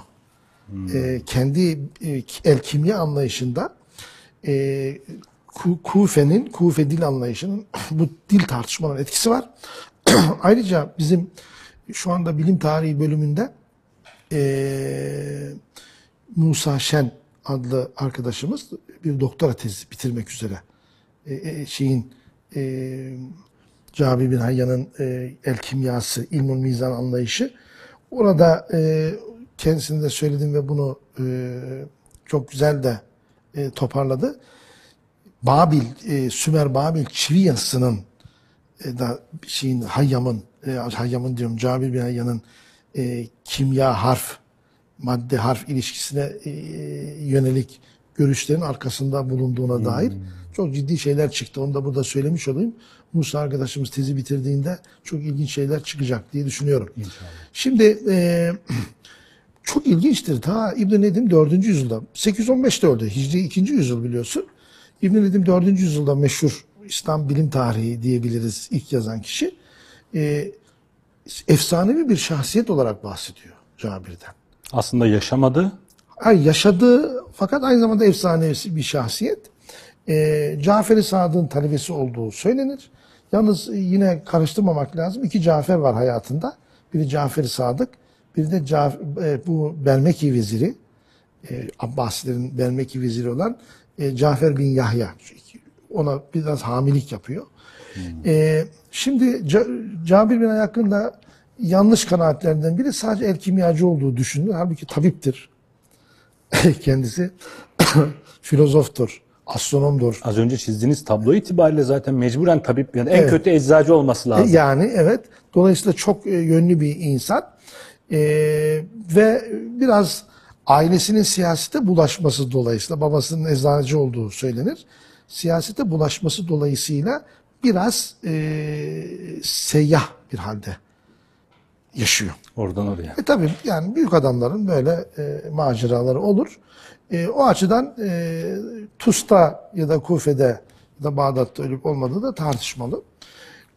E, kendi e, el kimya anlayışında e, Ku- Kufe'nin, Kufe dil anlayışının bu dil tartışmaların etkisi var. Ayrıca bizim şu anda bilim tarihi bölümünde e, Musa Şen adlı arkadaşımız bir doktora tezi bitirmek üzere. E, e, şeyin e, Cabir bin Hayyan'ın e, el kimyası, ilmül mizan anlayışı. Orada e, kendisine de söyledim ve bunu e, çok güzel de e, toparladı. Babil, e, Sümer Babil çivi yazısının e, da şeyin Hayyam'ın, e, Hayyam'ın diyorum Cabir bin Hayyan'ın e, kimya harf, madde harf ilişkisine e, yönelik görüşlerin arkasında bulunduğuna dair çok ciddi şeyler çıktı. Onu da burada söylemiş olayım. Musa arkadaşımız tezi bitirdiğinde çok ilginç şeyler çıkacak diye düşünüyorum. Şimdi e, çok ilginçtir. Ta İbn Nedim 4. yüzyılda, 815'te öldü. Hicri 2. yüzyıl biliyorsun. İbn Nedim 4. yüzyılda meşhur İslam bilim tarihi diyebiliriz ilk yazan kişi. E, efsanevi bir şahsiyet olarak bahsediyor Cabir'den. Aslında yaşamadı. Ay yaşadığı fakat aynı zamanda efsanevisi bir şahsiyet. Ee, Cafer-i Sadık'ın talebesi olduğu söylenir. Yalnız yine karıştırmamak lazım. İki Cafer var hayatında. Biri Cafer-i Sadık, biri de Caf- e, bu Belmeki veziri, e, Abbasilerin Belmeki veziri olan e, Cafer bin Yahya. Ona biraz hamilik yapıyor. E, şimdi Ca- Cabir bin hakkında yanlış kanaatlerden biri sadece el kimyacı olduğu düşünülür. Halbuki tabiptir kendisi filozoftur, astronomdur. Az önce çizdiğiniz tablo itibariyle zaten mecburen tabip yani en Evet. kötü eczacı olması lazım. Yani evet. Dolayısıyla çok e, yönlü bir insan. E, ve biraz Ailesinin siyasete bulaşması dolayısıyla babasının eczacı olduğu söylenir. Siyasete bulaşması dolayısıyla biraz e, seyyah bir halde yaşıyor. Oradan oraya. E tabii yani büyük adamların böyle e, maceraları olur. E, o açıdan e, Tus'ta ya da Kufe'de ya da Bağdat'ta ölüp olmadığı da tartışmalı.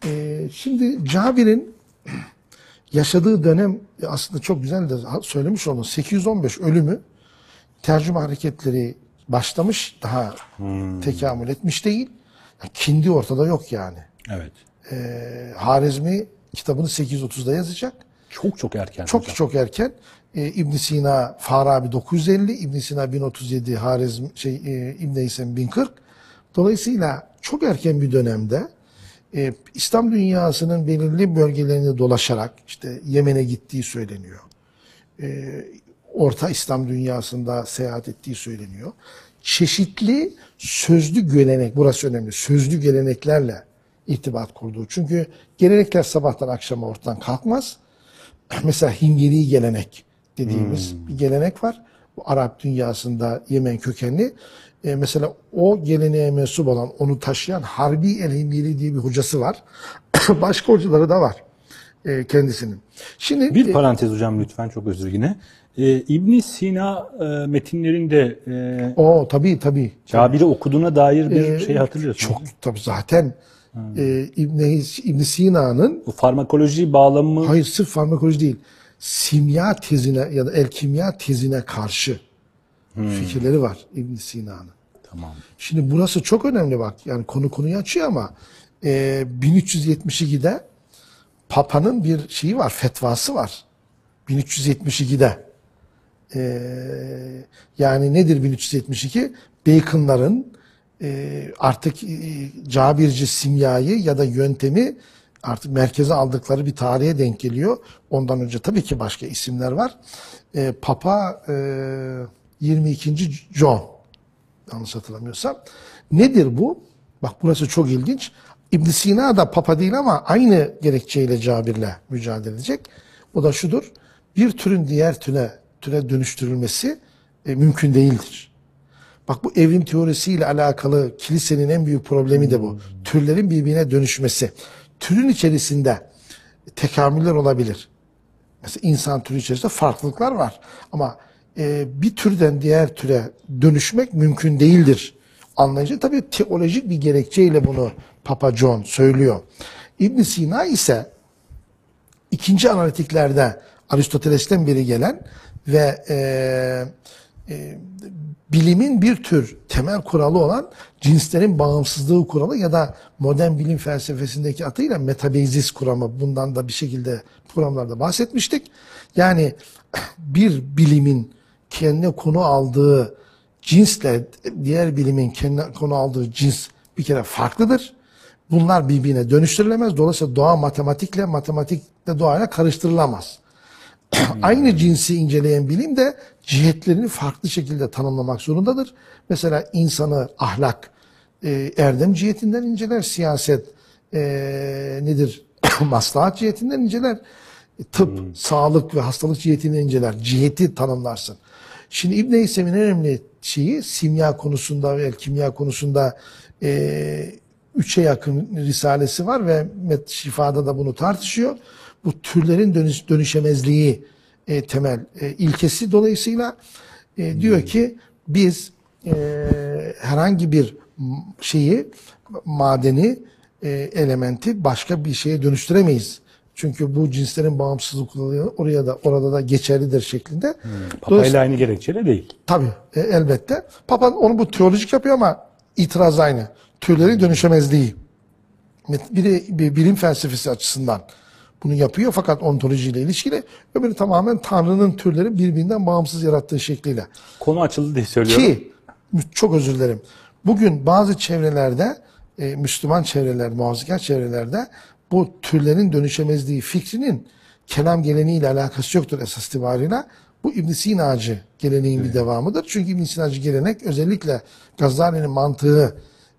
E, şimdi Cabir'in yaşadığı dönem aslında çok güzel de söylemiş oldum. 815 ölümü tercüme hareketleri başlamış daha tekamül etmiş değil. Yani kindi ortada yok yani. Evet. E, Harizmi kitabını 830'da yazacak. Çok çok erken. Çok hocam. çok erken. E, İbn Sina Farabi 950, İbn Sina 1037, Harizm şey e, İbn Heysem 1040. Dolayısıyla çok erken bir dönemde e, İslam dünyasının belirli bölgelerini dolaşarak işte Yemen'e gittiği söyleniyor. E, Orta İslam dünyasında seyahat ettiği söyleniyor. Çeşitli sözlü gelenek, burası önemli, sözlü geleneklerle irtibat kurduğu. Çünkü gelenekler sabahtan akşama ortadan kalkmaz mesela Hingeli gelenek dediğimiz bir gelenek var. Bu Arap dünyasında Yemen kökenli. E, mesela o geleneğe mensup olan, onu taşıyan Harbi el Hingeli diye bir hocası var. Başka hocaları da var e, kendisinin. Şimdi Bir e, parantez hocam lütfen çok özür yine. Ee, ibn Sina e, metinlerinde e, o tabii tabii. Cabir'i okuduğuna dair bir E, şey hatırlıyorsunuz. Çok tabii zaten e, İbn, İbn Sina'nın Bu farmakoloji bağlamı Hayır sırf farmakoloji değil. Simya tezine ya da el kimya tezine karşı fikirleri var İbn Sina'nın. tamam. Şimdi burası çok önemli bak. Yani konu konuyu açıyor ama e, 1372'de Papa'nın bir şeyi var, fetvası var. 1372'de. E, yani nedir 1372? Bacon'ların e, artık e, Cabirci simyayı ya da yöntemi artık merkeze aldıkları bir tarihe denk geliyor. Ondan önce tabii ki başka isimler var. E, Papa e, 22. John yanlış hatırlamıyorsam. Nedir bu? Bak burası çok ilginç. ibn Sina da papa değil ama aynı gerekçeyle Cabir'le mücadele edecek. O da şudur. Bir türün diğer türe, türe dönüştürülmesi e, mümkün değildir. Bak bu evrim teorisiyle alakalı kilisenin en büyük problemi de bu. Türlerin birbirine dönüşmesi. Türün içerisinde tekamüller olabilir. Mesela insan türü içerisinde farklılıklar var. Ama e, bir türden diğer türe dönüşmek mümkün değildir. Anlayıcı tabii teolojik bir gerekçeyle bunu Papa John söylüyor. ibn Sina ise ikinci analitiklerde Aristoteles'ten beri gelen ve e, e, bilimin bir tür temel kuralı olan cinslerin bağımsızlığı kuralı ya da modern bilim felsefesindeki adıyla metabezis kuramı bundan da bir şekilde programlarda bahsetmiştik. Yani bir bilimin kendine konu aldığı cinsle diğer bilimin kendine konu aldığı cins bir kere farklıdır. Bunlar birbirine dönüştürülemez. Dolayısıyla doğa matematikle, matematikle doğayla karıştırılamaz. Aynı cinsi inceleyen bilim de cihetlerini farklı şekilde tanımlamak zorundadır. Mesela insanı ahlak, e, erdem cihetinden inceler, siyaset e, nedir? Maslahat cihetinden inceler. E, Tıp, sağlık ve hastalık cihetinden inceler. Ciheti tanımlarsın. Şimdi İbn Heysem'in en önemli şeyi simya konusunda ve kimya konusunda e, üçe yakın risalesi var ve Met Şifa'da da bunu tartışıyor. Bu türlerin dönüş, dönüşemezliği e, temel e, ilkesi dolayısıyla e, diyor ki biz e, herhangi bir şeyi madeni e, elementi başka bir şeye dönüştüremeyiz. Çünkü bu cinslerin bağımsızlıkları oraya da orada da geçerlidir şeklinde. Papa ile aynı gerekçeyle değil. Tabii e, elbette. Papa onu bu teolojik yapıyor ama itiraz aynı. Türlerin dönüşemezliği. Biri bir bilim felsefesi açısından bunu yapıyor fakat ontolojiyle ilişkili. Öbürü tamamen Tanrı'nın türleri birbirinden bağımsız yarattığı şekliyle. Konu açıldı diye söylüyorum. Ki çok özür dilerim. Bugün bazı çevrelerde e, Müslüman çevreler, muhafazakar çevrelerde bu türlerin dönüşemezliği fikrinin kelam geleneğiyle alakası yoktur esas itibariyle. Bu İbn Sina'cı geleneğin bir devamıdır. Çünkü İbn Sina'cı gelenek özellikle Gazali'nin mantığı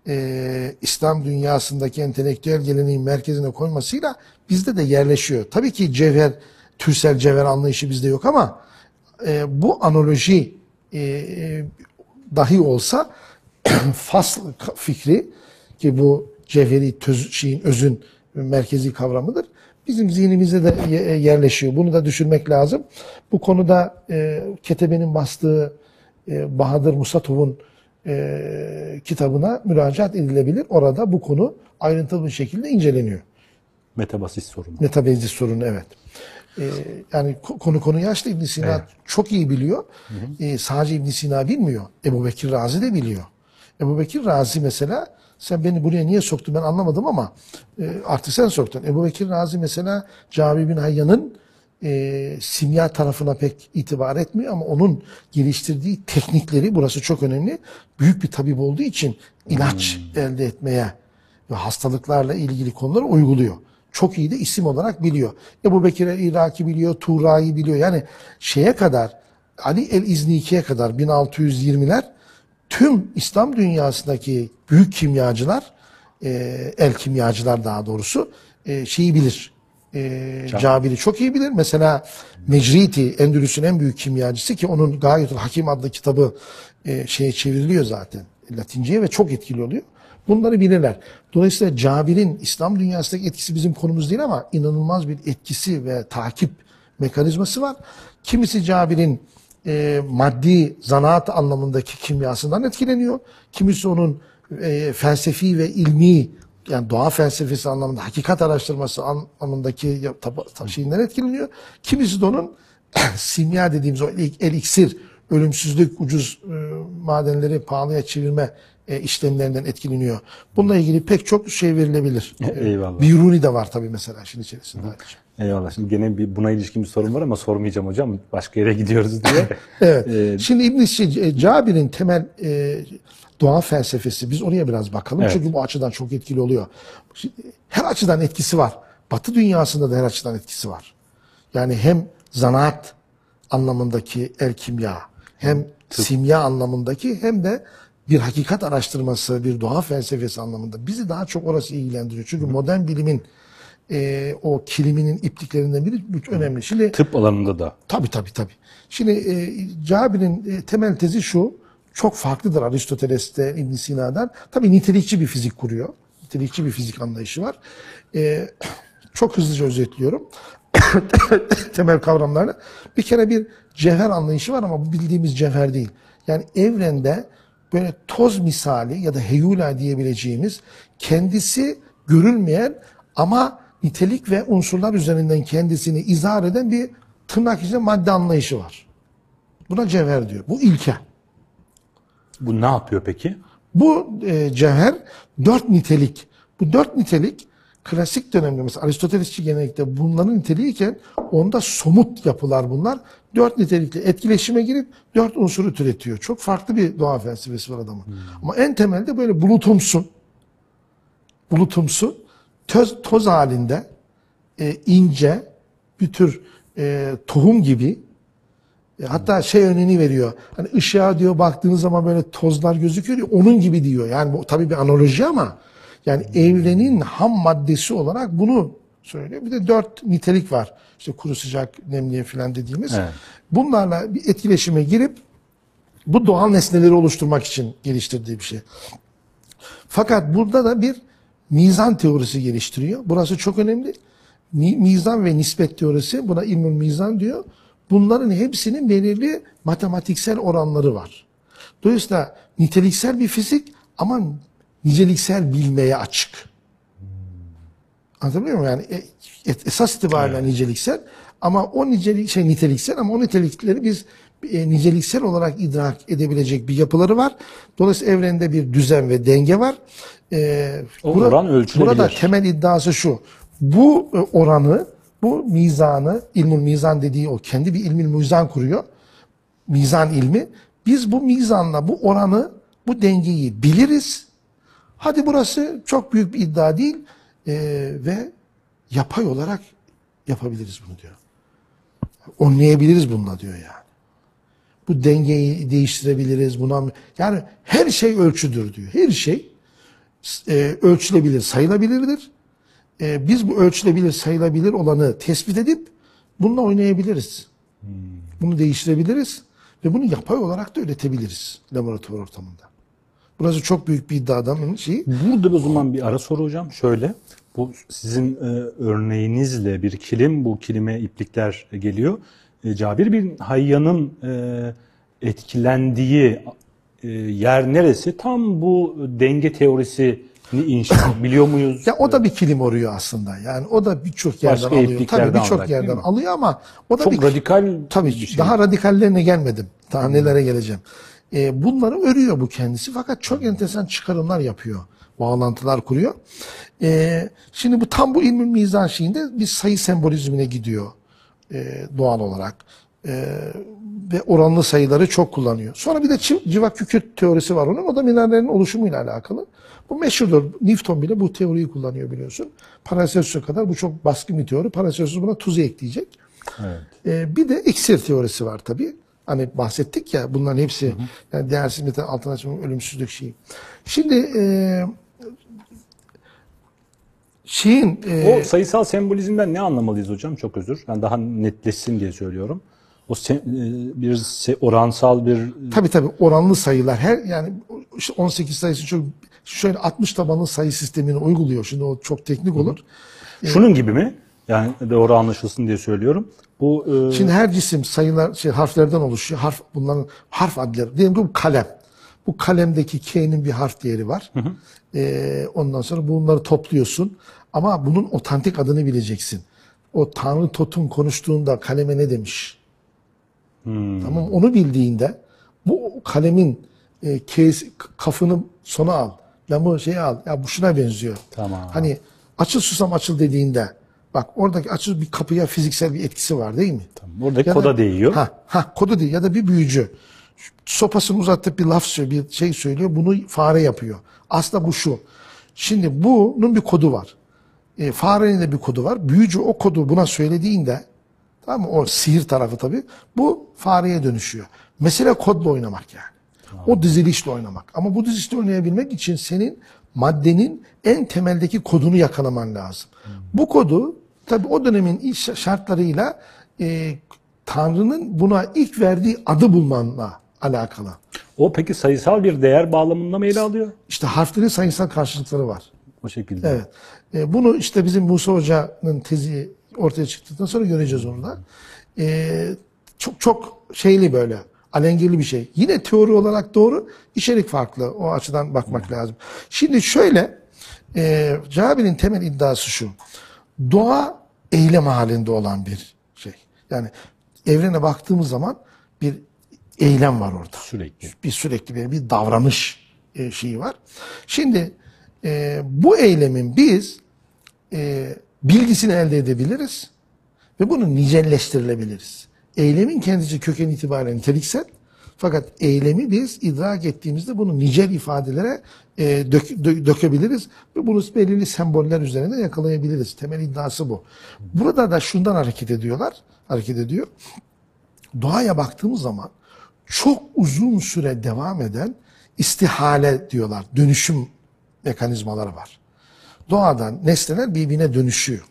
e, İslam dünyasındaki entelektüel geleneğin merkezine koymasıyla bizde de yerleşiyor. Tabii ki cevher, türsel cevher anlayışı bizde yok ama e, bu analoji e, e, dahi olsa fasl fikri ki bu cevheri töz, şeyin özün merkezi kavramıdır. Bizim zihnimize de ye- yerleşiyor. Bunu da düşünmek lazım. Bu konuda e, Ketebe'nin bastığı e, Bahadır Musatov'un e, kitabına müracaat edilebilir. Orada bu konu ayrıntılı bir şekilde inceleniyor. Metabasis sorunu. Metabenzi sorunu evet. Ee, yani ko- konu konuyu açtı İbn Sina çok iyi biliyor. Ee, sadece İbn Sina bilmiyor. Ebu Bekir Razi de biliyor. Ebu Bekir Razi mesela sen beni buraya niye soktun ben anlamadım ama e, artık sen soktun. Ebu Bekir Razi mesela Cabi bin Hayyan'ın e, simya tarafına pek itibar etmiyor ama onun geliştirdiği teknikleri burası çok önemli. Büyük bir tabip olduğu için ilaç elde etmeye ve hastalıklarla ilgili konuları uyguluyor. Çok iyi de isim olarak biliyor. Ebu Bekir el-Iraki biliyor, Tuğra'yı biliyor. Yani şeye kadar, Ali el-İzniki'ye kadar 1620'ler tüm İslam dünyasındaki büyük kimyacılar, e, el kimyacılar daha doğrusu e, şeyi bilir. E, Cabir'i çok iyi bilir. Mesela Mecriti, Endülüs'ün en büyük kimyacısı ki onun Gayetül Hakim adlı kitabı e, şeye çevriliyor zaten Latinceye ve çok etkili oluyor. Bunları bilirler. Dolayısıyla Cabir'in İslam dünyasındaki etkisi bizim konumuz değil ama inanılmaz bir etkisi ve takip mekanizması var. Kimisi Cabir'in e, maddi zanaat anlamındaki kimyasından etkileniyor. Kimisi onun e, felsefi ve ilmi yani doğa felsefesi anlamında hakikat araştırması anlamındaki şeyinden etkileniyor. Kimisi de onun simya dediğimiz o el- eliksir, ölümsüzlük, ucuz e, madenleri pahalıya çevirme e, işlemlerinden etkileniyor. Bununla ilgili pek çok şey verilebilir. Eyvallah. Biruni de var tabii mesela işin içerisinde. Eyvallah. Şimdi gene bir buna ilişkin bir sorun var ama sormayacağım hocam. Başka yere gidiyoruz diye. Evet. Ee, Şimdi İbn şey, Cabir'in temel e, doğa felsefesi biz oraya biraz bakalım. Evet. Çünkü bu açıdan çok etkili oluyor. Şimdi, her açıdan etkisi var. Batı dünyasında da her açıdan etkisi var. Yani hem zanaat anlamındaki el kimya, hem simya anlamındaki hem de bir hakikat araştırması, bir doğa felsefesi anlamında bizi daha çok orası ilgilendiriyor. Çünkü modern bilimin e, o kiliminin ipliklerinden biri bu önemli. Şimdi tıp alanında da. Tabii tabii tabii. Şimdi e, Cabir'in e, temel tezi şu, çok farklıdır Aristoteles'te, ibn Sina'dan. Tabii nitelikçi bir fizik kuruyor. Nitelikçi bir fizik anlayışı var. E, çok hızlıca özetliyorum. temel kavramlarını. Bir kere bir cevher anlayışı var ama bu bildiğimiz cevher değil. Yani evrende böyle toz misali ya da heyula diyebileceğimiz kendisi görülmeyen ama nitelik ve unsurlar üzerinden kendisini izah eden bir tırnak içinde madde anlayışı var. Buna cevher diyor. Bu ilke. Bu ne yapıyor peki? Bu e, cevher dört nitelik. Bu dört nitelik klasik dönemde mesela Aristotelesçi gelenekte bunların niteliğiyken onda somut yapılar bunlar. Dört nitelikle etkileşime girip dört unsuru türetiyor. Çok farklı bir doğa felsefesi var adamın. Ama en temelde böyle bulutumsu, bulutumsu, toz, toz halinde e, ince, bir tür e, tohum gibi e, Hatta şey örneğini veriyor. Hani ışığa diyor baktığınız zaman böyle tozlar gözüküyor ya, onun gibi diyor. Yani bu tabii bir analoji ama yani evrenin ham maddesi olarak bunu söylüyor. Bir de dört nitelik var. İşte kuru sıcak nemliye falan dediğimiz. Evet. Bunlarla bir etkileşime girip bu doğal nesneleri oluşturmak için geliştirdiği bir şey. Fakat burada da bir mizan teorisi geliştiriyor. Burası çok önemli. Mi- Mizan ve nispet teorisi, buna ilmül mizan diyor. Bunların hepsinin belirli matematiksel oranları var. Dolayısıyla niteliksel bir fizik ama niceliksel bilmeye açık. Anlatabiliyor muyum? Yani e- et- esas itibariyle niceliksel ama o nicelik şey niteliksel ama o nitelikleri biz e, niceliksel olarak idrak edebilecek bir yapıları var. Dolayısıyla evrende bir düzen ve denge var. E, O oran ölçülebilir. Burada temel iddiası şu. Bu e, oranı, bu mizanı, ilmül mizan dediği o kendi bir ilmül mizan kuruyor. Mizan ilmi. Biz bu mizanla bu oranı, bu dengeyi biliriz. Hadi burası çok büyük bir iddia değil e, ve yapay olarak yapabiliriz bunu diyor. Onlayabiliriz bununla diyor yani. Bu dengeyi değiştirebiliriz. Buna yani her şey ölçüdür diyor. Her şey e, ölçülebilir, sayılabilirdir. E, biz bu ölçülebilir, sayılabilir olanı tespit edip bununla oynayabiliriz. Bunu değiştirebiliriz ve bunu yapay olarak da üretebiliriz laboratuvar ortamında. Burası çok büyük bir iddia adamın şeyi. Burada o zaman bir ara soru hocam. Şöyle, bu sizin e, örneğinizle bir kilim, bu kilime iplikler geliyor. E, Cabir bin Hayyan'ın e, etkilendiği e, yer neresi? Tam bu denge teorisini inşa biliyor muyuz? Ya o da bir kilim oruyor aslında. Yani o da birçok yerden Başka alıyor. Tabii birçok yerden alıyor ama o da Çok bir radikal Tabii bir şey. daha radikallerine gelmedim. Daha nelere geleceğim. Ee, bunları örüyor bu kendisi fakat çok enteresan çıkarımlar yapıyor. Bağlantılar kuruyor. Ee, şimdi bu tam bu ilmin mizan şeyinde bir sayı sembolizmine gidiyor e, doğal olarak. Ee, ve oranlı sayıları çok kullanıyor. Sonra bir de civa kükürt teorisi var onun. O da minerallerin oluşumuyla alakalı. Bu meşhurdur. Newton bile bu teoriyi kullanıyor biliyorsun. Paracelsus'a kadar bu çok baskın bir teori. Paracelsus buna tuzu ekleyecek. Evet. Ee, bir de iksir teorisi var tabii. Hani bahsettik ya bunların hepsi yani değersiz metal altın açmanın ölümsüzlük şeyi. Şimdi e, şeyin e, O sayısal sembolizmden ne anlamalıyız hocam? Çok özür. Ben daha netleşsin diye söylüyorum. O se- e, bir se- oransal bir tabii tabii oranlı sayılar her yani işte 18 sayısı çok şöyle 60 tabanlı sayı sistemini uyguluyor. Şimdi o çok teknik olur. şunun gibi mi? Yani doğru anlaşılsın diye söylüyorum. Bu e, Şimdi her cisim sayılar şey harflerden oluşuyor. Harf bunların harf adları. Diyelim ki bu kalem. Bu kalemdeki K'nin bir harf değeri var. Ee, ondan sonra bunları topluyorsun. Ama bunun otantik adını bileceksin. O Tanrı Totun konuştuğunda kaleme ne demiş? Tamam onu bildiğinde bu kalemin e, K'si- kafını sona al. Lamı şey al. Ya bu şuna benziyor. Tamam. Hani açıl susam açıl dediğinde bak oradaki açıl bir kapıya fiziksel bir etkisi var değil mi? buradaki Ya da- koda değiyor. Ha, ha kodu değil ya da bir büyücü. Sopasını uzatıp bir laf söylüyor, bir şey söylüyor. Bunu fare yapıyor. Aslında bu şu. Şimdi bunun bir kodu var. E, farenin de bir kodu var. Büyücü o kodu buna söylediğinde tamam mı? O sihir tarafı tabii. Bu fareye dönüşüyor. Mesele kodla oynamak yani. O dizilişle oynamak. Ama bu dizilişle oynayabilmek için senin maddenin en temeldeki kodunu yakalaman lazım. Bu kodu tabii o dönemin şartlarıyla e, Tanrı'nın buna ilk verdiği adı bulmanla alakalı. O peki sayısal bir değer bağlamında mı ele alıyor? İşte harflerin sayısal karşılıkları var. O şekilde. Evet. E, bunu işte bizim Musa Hoca'nın tezi ortaya çıktıktan sonra göreceğiz onu da. E, çok çok şeyli böyle alengirli bir şey. Yine teori olarak doğru, içerik farklı. O açıdan bakmak lazım. Şimdi şöyle, e, Cabir'in temel iddiası şu. Doğa eylem halinde olan bir şey. Yani evrene baktığımız zaman bir eylem var orada Sürekli. bir sürekli bir, bir davranış e, şeyi var. Şimdi e, bu eylemin biz e, bilgisini elde edebiliriz ve bunu nicelleştirilebiliriz. Eylemin kendisi köken itibariyle niteliksel fakat eylemi biz idrak ettiğimizde bunu nicel ifadelere e, dök- dö- dökebiliriz ve bunu belirli semboller üzerinde yakalayabiliriz. Temel iddiası bu. Burada da şundan hareket ediyorlar, hareket ediyor doğaya baktığımız zaman çok uzun süre devam eden istihale diyorlar. Dönüşüm mekanizmaları var. Doğadan nesneler birbirine dönüşüyor.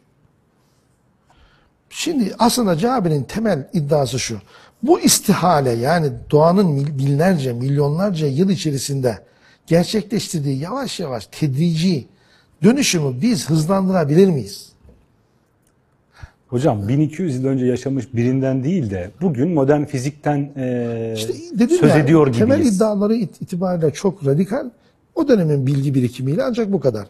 Şimdi aslında Cabir'in temel iddiası şu. Bu istihale yani doğanın binlerce, milyonlarca yıl içerisinde gerçekleştirdiği yavaş yavaş tedrici dönüşümü biz hızlandırabilir miyiz? Hocam 1200 yıl önce yaşamış birinden değil de bugün modern fizikten e, İşte dedim söz ya, ediyor gibiyiz. Temel iddiaları it- itibariyle çok radikal. O dönemin bilgi birikimiyle ancak bu kadar.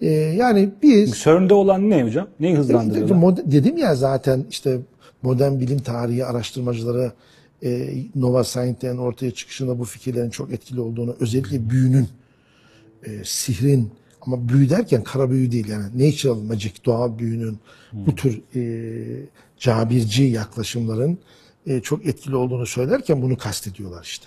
Ee, yani biz CERN'de olan ne hocam? Neyi hızlandırıyorlar? Mod- dedim ya zaten işte modern bilim tarihi araştırmacıları e, Nova Science'den ortaya çıkışında bu fikirlerin çok etkili olduğunu özellikle büyünün e, sihrin ama büyü derken kara büyü değil yani natural magic doğa büyünün bu tür e, cabirci yaklaşımların e, çok etkili olduğunu söylerken bunu kastediyorlar işte.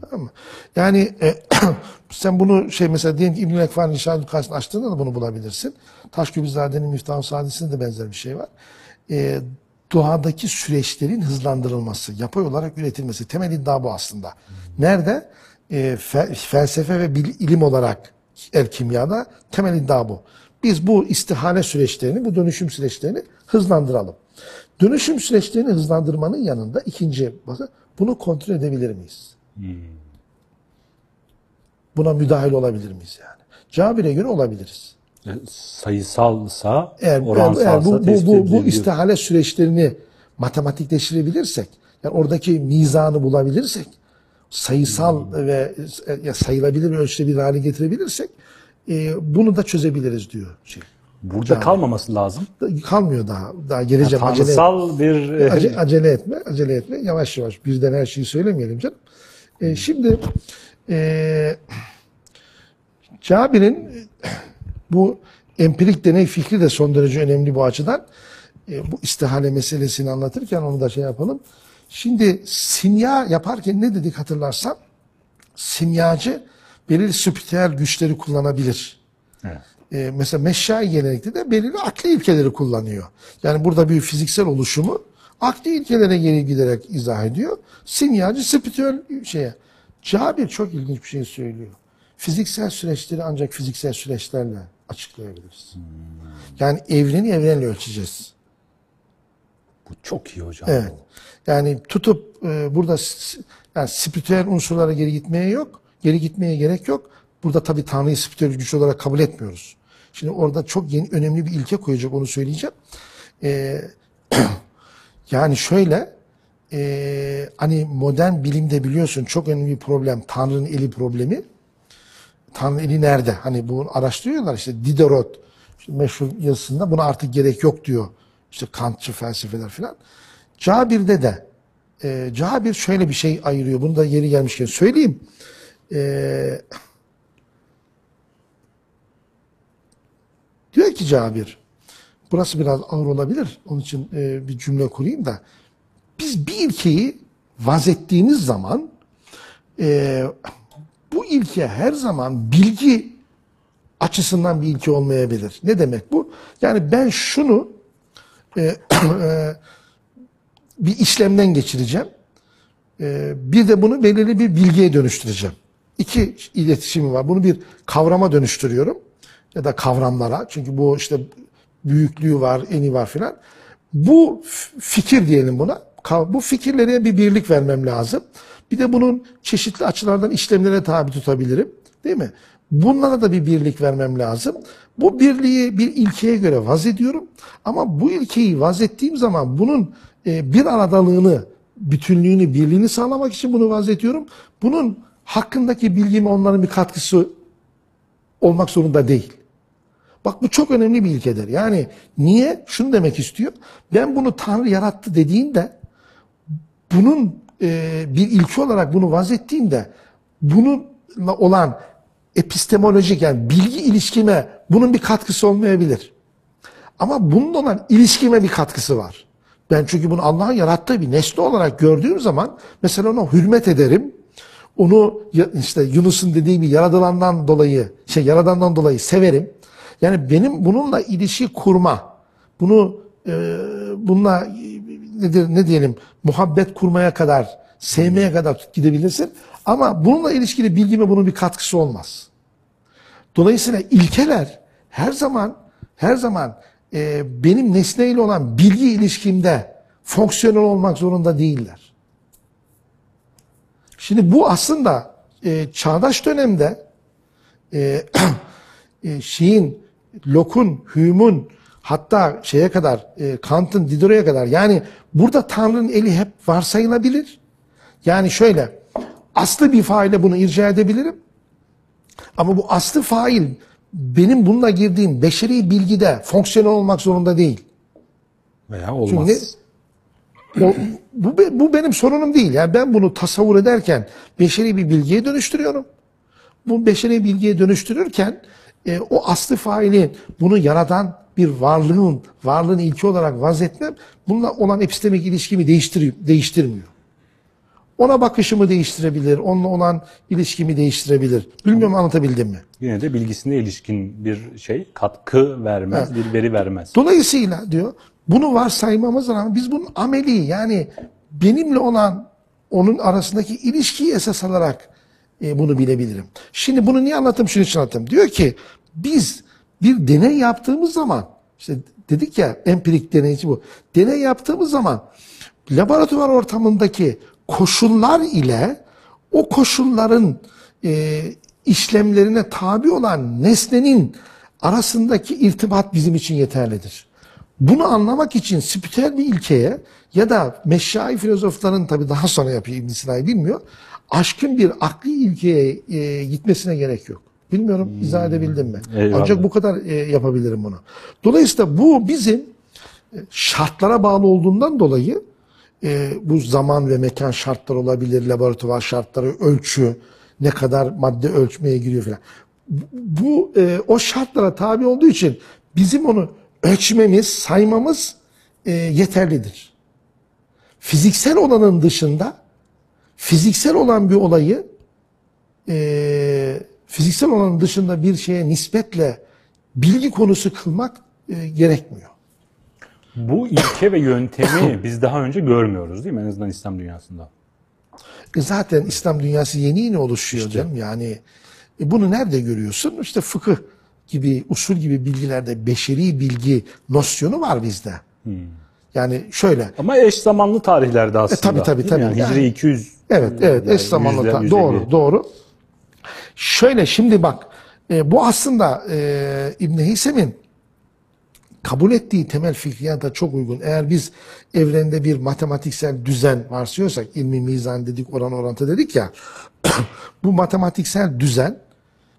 Tamam mı? Yani e, sen bunu şey mesela diyelim ki İbn-i Ekfar Nişan açtığında da bunu bulabilirsin. Taşkübizade'nin Miftah-ı Sadisi'nde de benzer bir şey var. E, doğadaki süreçlerin hızlandırılması, yapay olarak üretilmesi. Temel iddia bu aslında. Nerede? E, fe- felsefe ve bil- ilim olarak el kimyada temel iddia bu. Biz bu istihale süreçlerini, bu dönüşüm süreçlerini hızlandıralım. Dönüşüm süreçlerini hızlandırmanın yanında ikinci bakın bunu kontrol edebilir miyiz? Buna müdahil olabilir miyiz yani? Cabir'e göre olabiliriz. Sayısalsa, Eğer, oransalsa eğer bu, bu, bu, bu istihale süreçlerini matematikleştirebilirsek, yani oradaki mizanı bulabilirsek, sayısal ve e, ya sayılabilir ve ölçülebilir hale getirebilirsek, e, bunu da çözebiliriz diyor. Şey. Burada kalmaması lazım. Kalmıyor daha. Daha geleceğim. acele, et- Tanrısal bir e, ace- acele etme, acele etme. Yavaş yavaş. Birden her şeyi söylemeyelim canım. E, şimdi e, Cabir'in bu empirik deney fikri de son derece önemli bu açıdan. E, bu istihale meselesini anlatırken onu da şey yapalım. Şimdi simya yaparken ne dedik hatırlarsan? Simyacı belirli spiritüel güçleri kullanabilir. Evet. E, mesela meşşai gelenekte de belirli akli ilkeleri kullanıyor. Yani burada bir fiziksel oluşumu akli ilkelere geri giderek izah ediyor. Simyacı spiritüel şeye. Cabir çok ilginç bir şey söylüyor. Fiziksel süreçleri ancak fiziksel süreçlerle açıklayabiliriz. Yani evreni evrenle ölçeceğiz. bu çok iyi hocam. Evet. Yani tutup e, burada yani spiritüel unsurlara geri gitmeye yok. Geri gitmeye gerek yok. Burada tabii Tanrı'yı spiritüel güç olarak kabul etmiyoruz. Şimdi orada çok yeni, önemli bir ilke koyacak onu söyleyeceğim. E, yani şöyle e, hani modern bilimde biliyorsun çok önemli bir problem Tanrı'nın eli problemi. Tanrı nerede? Hani bunu araştırıyorlar işte Diderot işte meşhur yazısında buna artık gerek yok diyor. İşte Kantçı felsefeler filan. Cabir'de de e, Cabir şöyle bir şey ayırıyor. Bunu da yeri gelmişken söyleyeyim. E, diyor ki Cabir, burası biraz ağır olabilir. Onun için e, bir cümle kurayım da. Biz bir ilkeyi vaz ettiğimiz zaman e, bu ilke her zaman bilgi açısından bir ilke olmayabilir. Ne demek bu? Yani ben şunu e, e, bir işlemden geçireceğim. E, bir de bunu belirli bir bilgiye dönüştüreceğim. İki iletişimi var. Bunu bir kavrama dönüştürüyorum. Ya da kavramlara. Çünkü bu işte büyüklüğü var, eni var filan. Bu fikir diyelim buna. Bu fikirlere bir birlik vermem lazım. Bir de bunun çeşitli açılardan işlemlere tabi tutabilirim. Değil mi? Bunlara da bir birlik vermem lazım. Bu birliği bir ilkeye göre vaz ediyorum. Ama bu ilkeyi vaz ettiğim zaman bunun e, bir aradalığını, bütünlüğünü, birliğini sağlamak için bunu vaz ediyorum. Bunun hakkındaki bilgime onların bir katkısı olmak zorunda değil. Bak bu çok önemli bir ilkedir. Yani niye? Şunu demek istiyor. Ben bunu Tanrı yarattı dediğinde bunun e, bir ilke olarak bunu vazettiğimde bununla olan epistemolojik yani bilgi ilişkime bunun bir katkısı olmayabilir. Ama bununla olan ilişkime bir katkısı var. Ben çünkü bunu Allah'ın yarattığı bir nesne olarak gördüğüm zaman mesela ona hürmet ederim. Onu işte Yunus'un dediği gibi yaradılandan dolayı, şey yaradandan dolayı severim. Yani benim bununla ilişki kurma, bunu e, bununla nedir, ne diyelim muhabbet kurmaya kadar, sevmeye kadar gidebilirsin. Ama bununla ilişkili bilgime bunun bir katkısı olmaz. Dolayısıyla ilkeler her zaman her zaman e, benim nesneyle olan bilgi ilişkimde fonksiyonel olmak zorunda değiller. Şimdi bu aslında e, çağdaş dönemde e, e, şeyin Locke'un, Hume'un hatta şeye kadar e, Kant'ın Diderot'a kadar yani burada Tanrı'nın eli hep varsayılabilir. Yani şöyle aslı bir faile bunu irca edebilirim. Ama bu aslı fail benim bununla girdiğim beşeri bilgide fonksiyonel olmak zorunda değil. Veya olmaz. Çünkü o, bu, bu benim sorunum değil. Yani ben bunu tasavvur ederken beşeri bir bilgiye dönüştürüyorum. Bu beşeri bilgiye dönüştürürken e, o aslı faili bunu yaradan bir varlığın, varlığın ilki olarak vazetmem bununla olan epistemik ilişkimi değiştirmiyor. Ona bakışımı değiştirebilir, onunla olan ilişkimi değiştirebilir. Bilmiyorum anlatabildim mi? Yine de bilgisine ilişkin bir şey katkı vermez, bir veri vermez. Dolayısıyla diyor bunu varsaymamız rağmen biz bunun ameli yani benimle olan onun arasındaki ilişkiyi esas alarak e, bunu bilebilirim. Şimdi bunu niye anlattım? Şunun için anlattım. Diyor ki biz bir deney yaptığımız zaman işte dedik ya empirik deneyci bu. Deney yaptığımız zaman laboratuvar ortamındaki koşullar ile o koşulların e, işlemlerine tabi olan nesnenin arasındaki irtibat bizim için yeterlidir. Bunu anlamak için spiritüel bir ilkeye ya da meşai filozofların tabi daha sonra yapıyor İbn Sina'yı bilmiyor. Aşkın bir akli ilkeye e, gitmesine gerek yok. Bilmiyorum izah edebildim mi? Eyvallah. Ancak bu kadar e, yapabilirim bunu. Dolayısıyla bu bizim e, şartlara bağlı olduğundan dolayı e, bu zaman ve mekan şartları olabilir, laboratuvar şartları, ölçü, ne kadar madde ölçmeye giriyor falan. Bu- Bu e, o şartlara tabi olduğu için bizim onu ölçmemiz, saymamız e, yeterlidir. Fiziksel olanın dışında fiziksel olan bir olayı e, fiziksel olanın dışında bir şeye nispetle bilgi konusu kılmak e, gerekmiyor. Bu ilke ve yöntemi biz daha önce görmüyoruz değil mi? En azından İslam dünyasında. E zaten İslam dünyası yeni yeni oluşuyor canım. Yani e bunu nerede görüyorsun? İşte fıkıh gibi, usul gibi bilgilerde beşeri bilgi nosyonu var bizde. Yani şöyle. Ama eş zamanlı tarihlerde aslında. E, tabii, tabii, değil mi? tabii. Yani Hicri Yani- 200. Evet, evet. yani eş zamanlı. yüzler, ta- yüz elli. doğru, doğru. Şöyle şimdi bak. e, bu aslında e, İbn Heysem'in kabul ettiği temel fikriyata çok uygun. Eğer biz evrende bir matematiksel düzen varsayıyorsak, ilmi mizan dedik, oran orantı dedik ya, bu matematiksel düzen,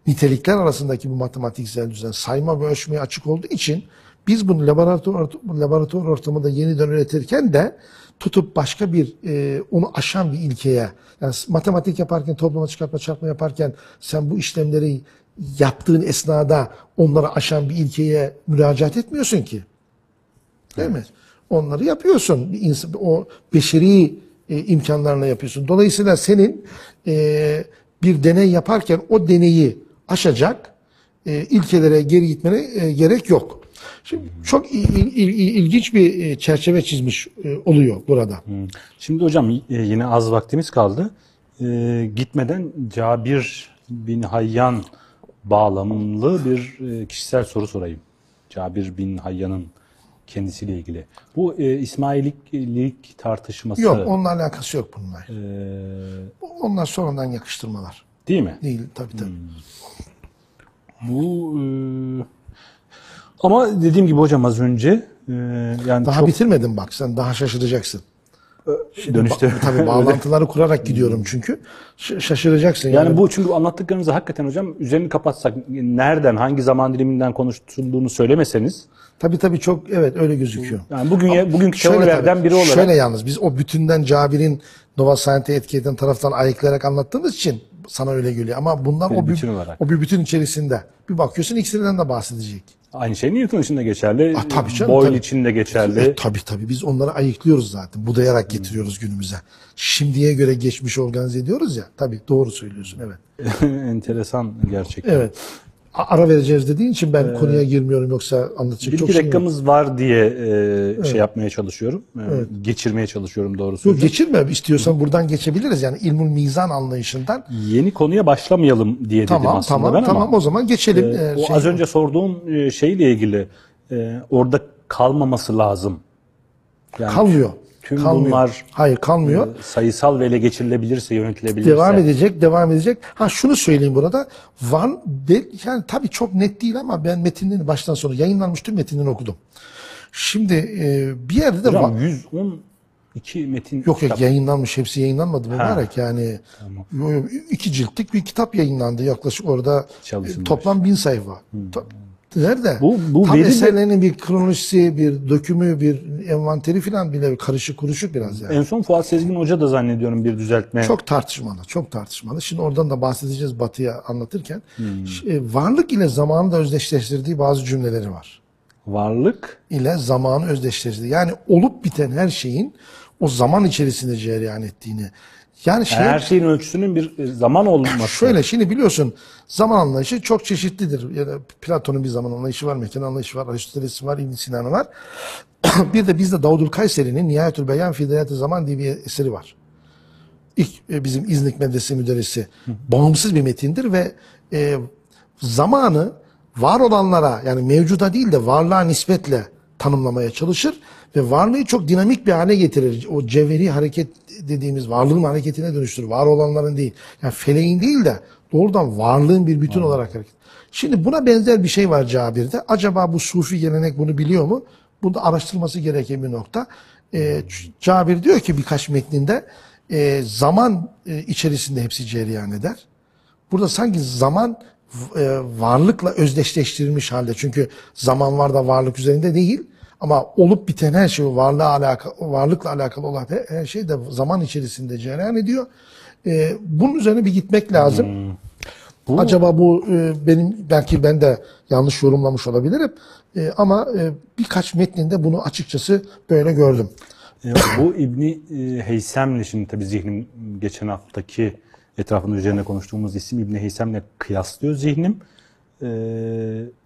nitelikler arasındaki bu matematiksel düzen sayma ve ölçmeye açık olduğu için biz bunu laboratuvar, laboratuvar ortamında yeniden üretirken de tutup başka bir e, onu aşan bir ilkeye yani matematik yaparken toplama çıkartma çarpma yaparken sen bu işlemleri yaptığın esnada onları aşan bir ilkeye müracaat etmiyorsun ki. Değil mi? Onları yapıyorsun. Bir insan, o beşeri e, imkanlarla yapıyorsun. Dolayısıyla senin e, bir deney yaparken o deneyi aşacak e, ilkelere geri gitmene e, gerek yok. Şimdi çok il- il- il- ilginç bir e, çerçeve çizmiş e, oluyor burada. Şimdi hocam e, yine az vaktimiz kaldı. E, gitmeden Cabir bin Hayyan bağlamlı bir kişisel soru sorayım. Cabir bin Hayyan'ın kendisiyle ilgili. Bu e, İsmaililik tartışması Yok onunla alakası yok bununla. e, Onlar sonradan yakıştırmalar. değil mi? Değil tabii tabii. Bu e, ama dediğim gibi hocam az önce e, yani Daha çok bitirmedim bak sen daha şaşıracaksın. dönüşte Ba- tabii bağlantıları kurarak gidiyorum çünkü. Ş- şaşıracaksın. Yani bu çünkü anlattıklarınızı hakikaten hocam üzerini kapatsak nereden hangi zaman diliminden konuşulduğunu söylemeseniz Tabii tabii çok evet öyle gözüküyor. yani bugün bugünkü Şöyle teorilerden biri olarak Şöyle yalnız biz o bütünden Cabir'in Nova Science'e etki eden taraftan ayıklayarak anlattığımız için sana öyle geliyor. Ama bunlar Bir o, bir, o bir bütün içerisinde. Bir bakıyorsun ikisinden de bahsedecek. Aynı şey Newton için de geçerli. Ah, tabii canım, Boyle tabii. için de geçerli. E, tabii tabii biz onları ayıklıyoruz zaten. Budayarak getiriyoruz günümüze. Şimdiye göre geçmiş organize ediyoruz ya. Tabii doğru söylüyorsun evet. Enteresan gerçekten. Evet. Ara vereceğiz dediğin için ben konuya girmiyorum yoksa anlatacak Bir çok şey yok. dakikamız var diye e, şey yapmaya çalışıyorum. E, Geçirmeye çalışıyorum doğrusu. Yok, geçirme istiyorsan buradan geçebiliriz yani ilmul mizan anlayışından. Yeni konuya başlamayalım diye dedim Tamam aslında tamam ben tamam ama. o zaman geçelim. e, Ee, o şey- az önce sorduğum e, şeyle ilgili e, orada kalmaması lazım. Yani kalmıyor. Tüm kalmıyor. bunlar Hayır kalmıyor. e, sayısal ve ele geçirilebilirse, yönetilebilirse. devam edecek, devam edecek. Ha şunu söyleyeyim burada. Van yani tabii çok net değil ama ben metinlerini baştan sona yayınlanmış tüm metinlerini okudum. Şimdi e, bir yerde de Hocam va- 112 metin Yok yok kitap. yayınlanmış hepsi yayınlanmadı mübarek yani yo, yo, iki ciltlik bir kitap yayınlandı yaklaşık orada e, toplam bin sayfa. Ta- Nerede? Bu- bu Tam verilme- eserlerinin bir kronolojisi, bir dökümü, bir envanteri falan bile karışık kuruşuk biraz yani. En son Fuat Sezgin Hoca da zannediyorum bir düzeltme. Çok tartışmalı, çok tartışmalı. Şimdi oradan da bahsedeceğiz Batı'ya anlatırken. Hmm. E, Varlık ile zamanı da özdeşleştirdiği bazı cümleleri var. Varlık ile zamanı özdeşleştirdiği. Yani olup biten her şeyin o zaman içerisinde cereyan ettiğini. Yani şey, her şeyin ölçüsünün bir zaman olması. şöyle şimdi biliyorsun zaman anlayışı çok çeşitlidir. Ya da Platon'un bir zaman anlayışı var, mekan anlayışı var, Aristoteles'in var, İbn Sina'nın var. bir de bizde Davudul Kayseri'nin Nihayetül Beyan fi Dayatı Zaman diye bir eseri var. İlk e, bizim İznik Medrese müderrisi. Bağımsız bir metindir ve e, zamanı var olanlara yani mevcuda değil de varlığa nispetle tanımlamaya çalışır ve varlığı çok dinamik bir hale getirir. O cevheri hareket dediğimiz varlığın hareketine dönüştürür. Var olanların değil. Yani feleğin değil de doğrudan varlığın bir bütün olarak hareket. Şimdi buna benzer bir şey var Cabir'de. Acaba bu sufi gelenek bunu biliyor mu? Bunda araştırılması gereken bir nokta. Ee, Cabir diyor ki birkaç metninde e, zaman e, içerisinde hepsi cereyan eder. Burada sanki zaman e, varlıkla özdeşleştirilmiş halde. Çünkü zaman var da varlık üzerinde değil. Ama olup biten her şey varlığa alakalı, varlıkla alakalı olan her- şey de zaman içerisinde cereyan ediyor. E, bunun üzerine bir gitmek lazım. Bu Acaba bu e, benim belki ben de yanlış yorumlamış olabilirim. E, ama e, birkaç metninde bunu açıkçası böyle gördüm. E, bu İbni e, Heysem'le şimdi tabii zihnim geçen haftaki etrafında üzerine konuştuğumuz isim İbni Heysem'le kıyaslıyor zihnim. E,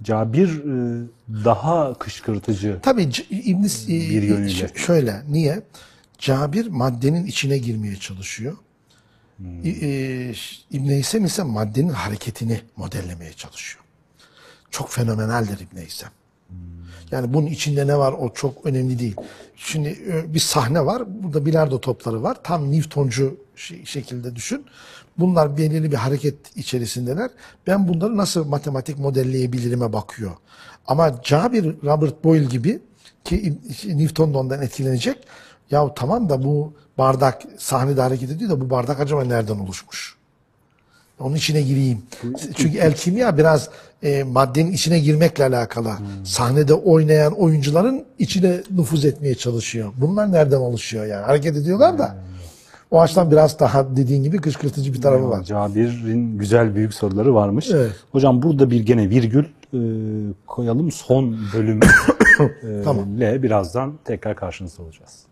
Cabir e, daha kışkırtıcı. Tabii İbn Bir yönüyle. şöyle niye? Cabir maddenin içine girmeye çalışıyor. İ- e, İbn Heysem ise maddenin hareketini modellemeye çalışıyor. Çok fenomenaldir İbn Heysem. Yani bunun içinde ne var o çok önemli değil. Şimdi e, bir sahne var. Burada bilardo topları var. Tam Newtoncu şekilde düşün. Bunlar belirli bir hareket içerisindeler. Ben bunları nasıl matematik modelleyebilirime bakıyor. Ama Cabir Robert Boyle gibi ki Newton da ondan etkilenecek. Ya tamam da bu bardak sahnede hareket ediyor da bu bardak acaba nereden oluşmuş? Onun içine gireyim. Çünkü el kimya biraz e, maddenin içine girmekle alakalı. Sahnede oynayan oyuncuların içine nüfuz etmeye çalışıyor. Bunlar nereden oluşuyor yani? Hareket ediyorlar da. O açıdan biraz daha dediğin gibi kışkırtıcı bir tarafı var. Cabir'in güzel büyük soruları varmış. Evet. Hocam burada bir gene virgül e, koyalım. Son bölüm e, Tamam. birazdan tekrar karşınızda olacağız.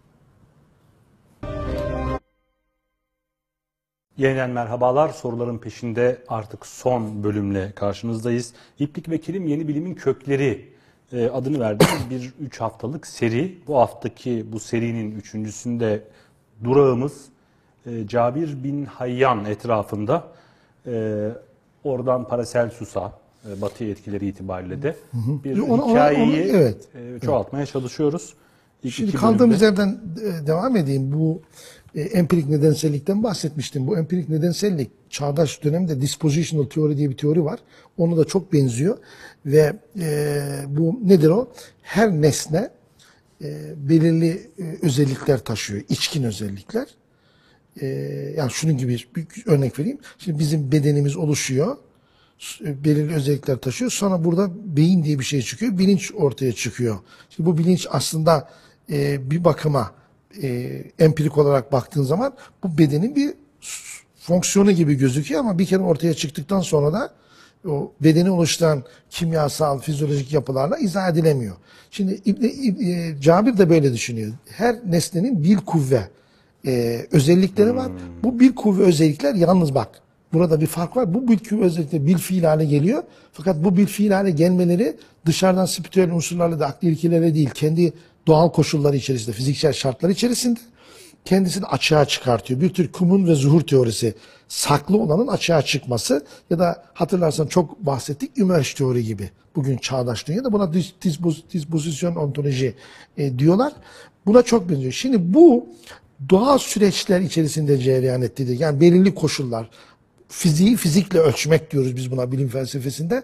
Yeniden merhabalar. Soruların peşinde artık son bölümle karşınızdayız. İplik ve Kilim Yeni Bilimin Kökleri e, adını verdiğimiz bir 3 haftalık seri. Bu haftaki bu serinin üçüncüsünde durağımız e, Cabir bin Hayyan etrafında. E, oradan Paracelsus'a, e, Batı etkileri itibariyle de bir Ona- ona- hikayeyi onu- evet. e, çoğaltmaya çalışıyoruz. İlk Şimdi kaldığımız bölümde- yerden devam edeyim. Bu e, empirik nedensellikten bahsetmiştim. Bu empirik nedensellik çağdaş dönemde dispositional teori diye bir teori var. Onu da çok benziyor ve e, bu nedir o? Her nesne e, belirli e, özellikler taşıyor. içkin özellikler. E, yani şunun gibi bir örnek vereyim. Şimdi bizim bedenimiz oluşuyor. S- belirli özellikler taşıyor. Sonra burada beyin diye bir şey çıkıyor. Bilinç ortaya çıkıyor. Şimdi bu bilinç aslında e, bir bakıma e, empirik olarak baktığın zaman bu bedenin bir fonksiyonu gibi gözüküyor ama bir kere ortaya çıktıktan sonra da o bedeni oluşturan kimyasal, fizyolojik yapılarla izah edilemiyor. Şimdi İbn, İb- e, Cabir de böyle düşünüyor. Her nesnenin bir kuvve e, özellikleri var. Bu bir kuvve özellikler yalnız bak. Burada bir fark var. Bu bir kuvve özellikleri bir fiil hale geliyor. Fakat bu bir fiil hale gelmeleri dışarıdan spiritüel unsurlarla da akli ilkelere değil, kendi doğal koşulları içerisinde, fiziksel şartlar içerisinde kendisini açığa çıkartıyor. Bir tür kumun ve zuhur teorisi. Saklı olanın açığa çıkması ya da hatırlarsan çok bahsettik Ümerş teori gibi. Bugün çağdaş dünyada buna dispozisyon ontoloji e, diyorlar. Buna çok benziyor. Şimdi bu doğal süreçler içerisinde cereyan ettiğidir. Yani belirli koşullar. Fiziği fizikle ölçmek diyoruz biz buna bilim felsefesinde.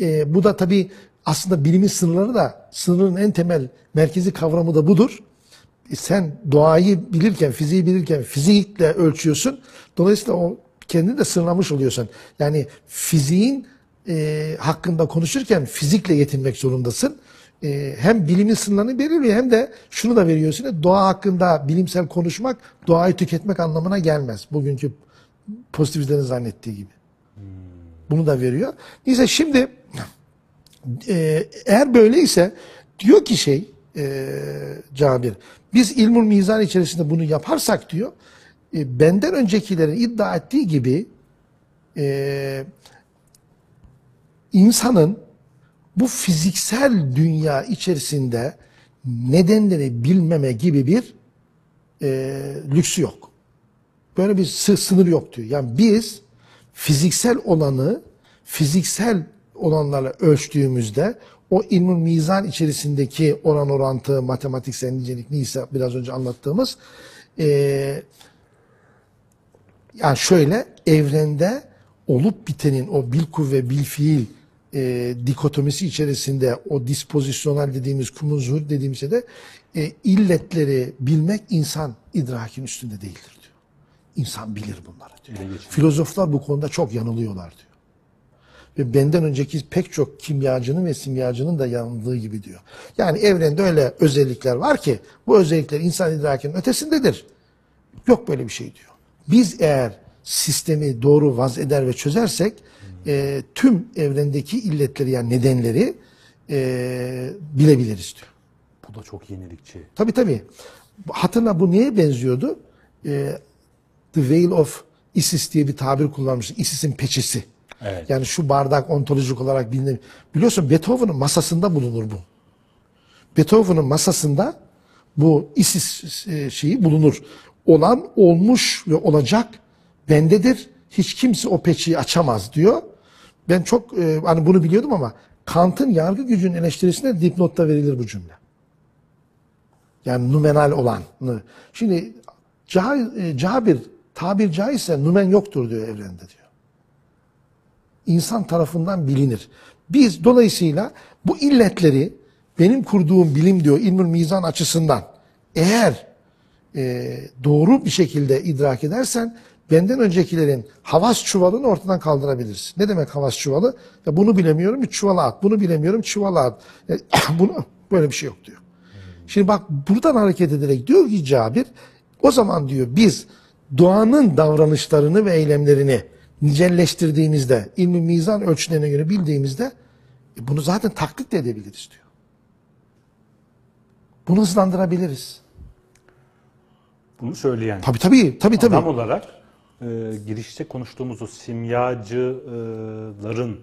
E, bu da tabii aslında bilimin sınırları da sınırın en temel merkezi kavramı da budur. E, sen doğayı bilirken, fiziği bilirken fizikle ölçüyorsun. Dolayısıyla o kendini de sınırlamış oluyorsun. Yani fiziğin e, hakkında konuşurken fizikle yetinmek zorundasın. E, hem bilimin sınırlarını belirliyor hem de şunu da veriyorsun. Doğa hakkında bilimsel konuşmak doğayı tüketmek anlamına gelmez. Bugünkü pozitivistlerin zannettiği gibi. Bunu da veriyor. Neyse şimdi e, eğer böyleyse diyor ki şey e, Cabir biz ilmul mizan içerisinde bunu yaparsak diyor e, benden öncekilerin iddia ettiği gibi e, insanın bu fiziksel dünya içerisinde nedenleri bilmeme gibi bir e, lüksü yok. Böyle bir sı- sınır yok diyor. Yani biz fiziksel olanı fiziksel olanlarla ölçtüğümüzde o ilmül mizan içerisindeki oran orantı, matematiksel nicelik neyse biraz önce anlattığımız eee yani şöyle evrende olup bitenin o bil kuvve bil fiil e, dikotomisi içerisinde o dispozisyonel dediğimiz kumun zuhur dediğimiz şeyde e, illetleri bilmek insan idrakin üstünde değildir diyor. İnsan bilir bunları diyor. Filozoflar bu konuda çok yanılıyorlar diyor. Ve benden önceki pek çok kimyacının ve simyacının da yanıldığı gibi diyor. Yani evrende öyle özellikler var ki bu özellikler insan idrakinin ötesindedir. Yok böyle bir şey diyor. Biz eğer sistemi doğru vaz eder ve çözersek e, tüm evrendeki illetleri yani nedenleri e, bilebiliriz diyor. Bu da çok yenilikçi. Tabii tabii. Hatırla bu neye benziyordu? E, The Veil of Isis diye bir tabir kullanmıştık. Isis'in peçesi. Evet. Yani şu bardak ontolojik olarak bilinir. Biliyorsun Beethoven'ın masasında bulunur bu. Beethoven'ın masasında bu Isis e, şeyi bulunur. Olan olmuş ve olacak bendedir. Hiç kimse o peçeyi açamaz diyor. Ben çok e, hani bunu biliyordum ama Kant'ın yargı gücünün eleştirisinde dipnotta verilir bu cümle. Yani numenal olanı. Şimdi Ca- e, Cabir tabir caizse numen yoktur diyor evrende diyor insan tarafından bilinir. Biz dolayısıyla bu illetleri benim kurduğum bilim diyor ilmül mizan açısından eğer e, doğru bir şekilde idrak edersen benden öncekilerin havas çuvalını ortadan kaldırabilirsin. Ne demek havas çuvalı? Ya bunu bilemiyorum çuvala at. Bunu bilemiyorum çuvala at. Ya, bunu böyle bir şey yok diyor. Şimdi bak buradan hareket ederek diyor ki Cabir o zaman diyor biz doğanın davranışlarını ve eylemlerini nicelleştirdiğimizde, ilmi mizan ölçülerine göre bildiğimizde e, bunu zaten taklit de edebiliriz diyor. Bunu hızlandırabiliriz. Bunu söyleyen Tabii tabii, tabii tabii. adam olarak e, girişte konuştuğumuz o simyacıların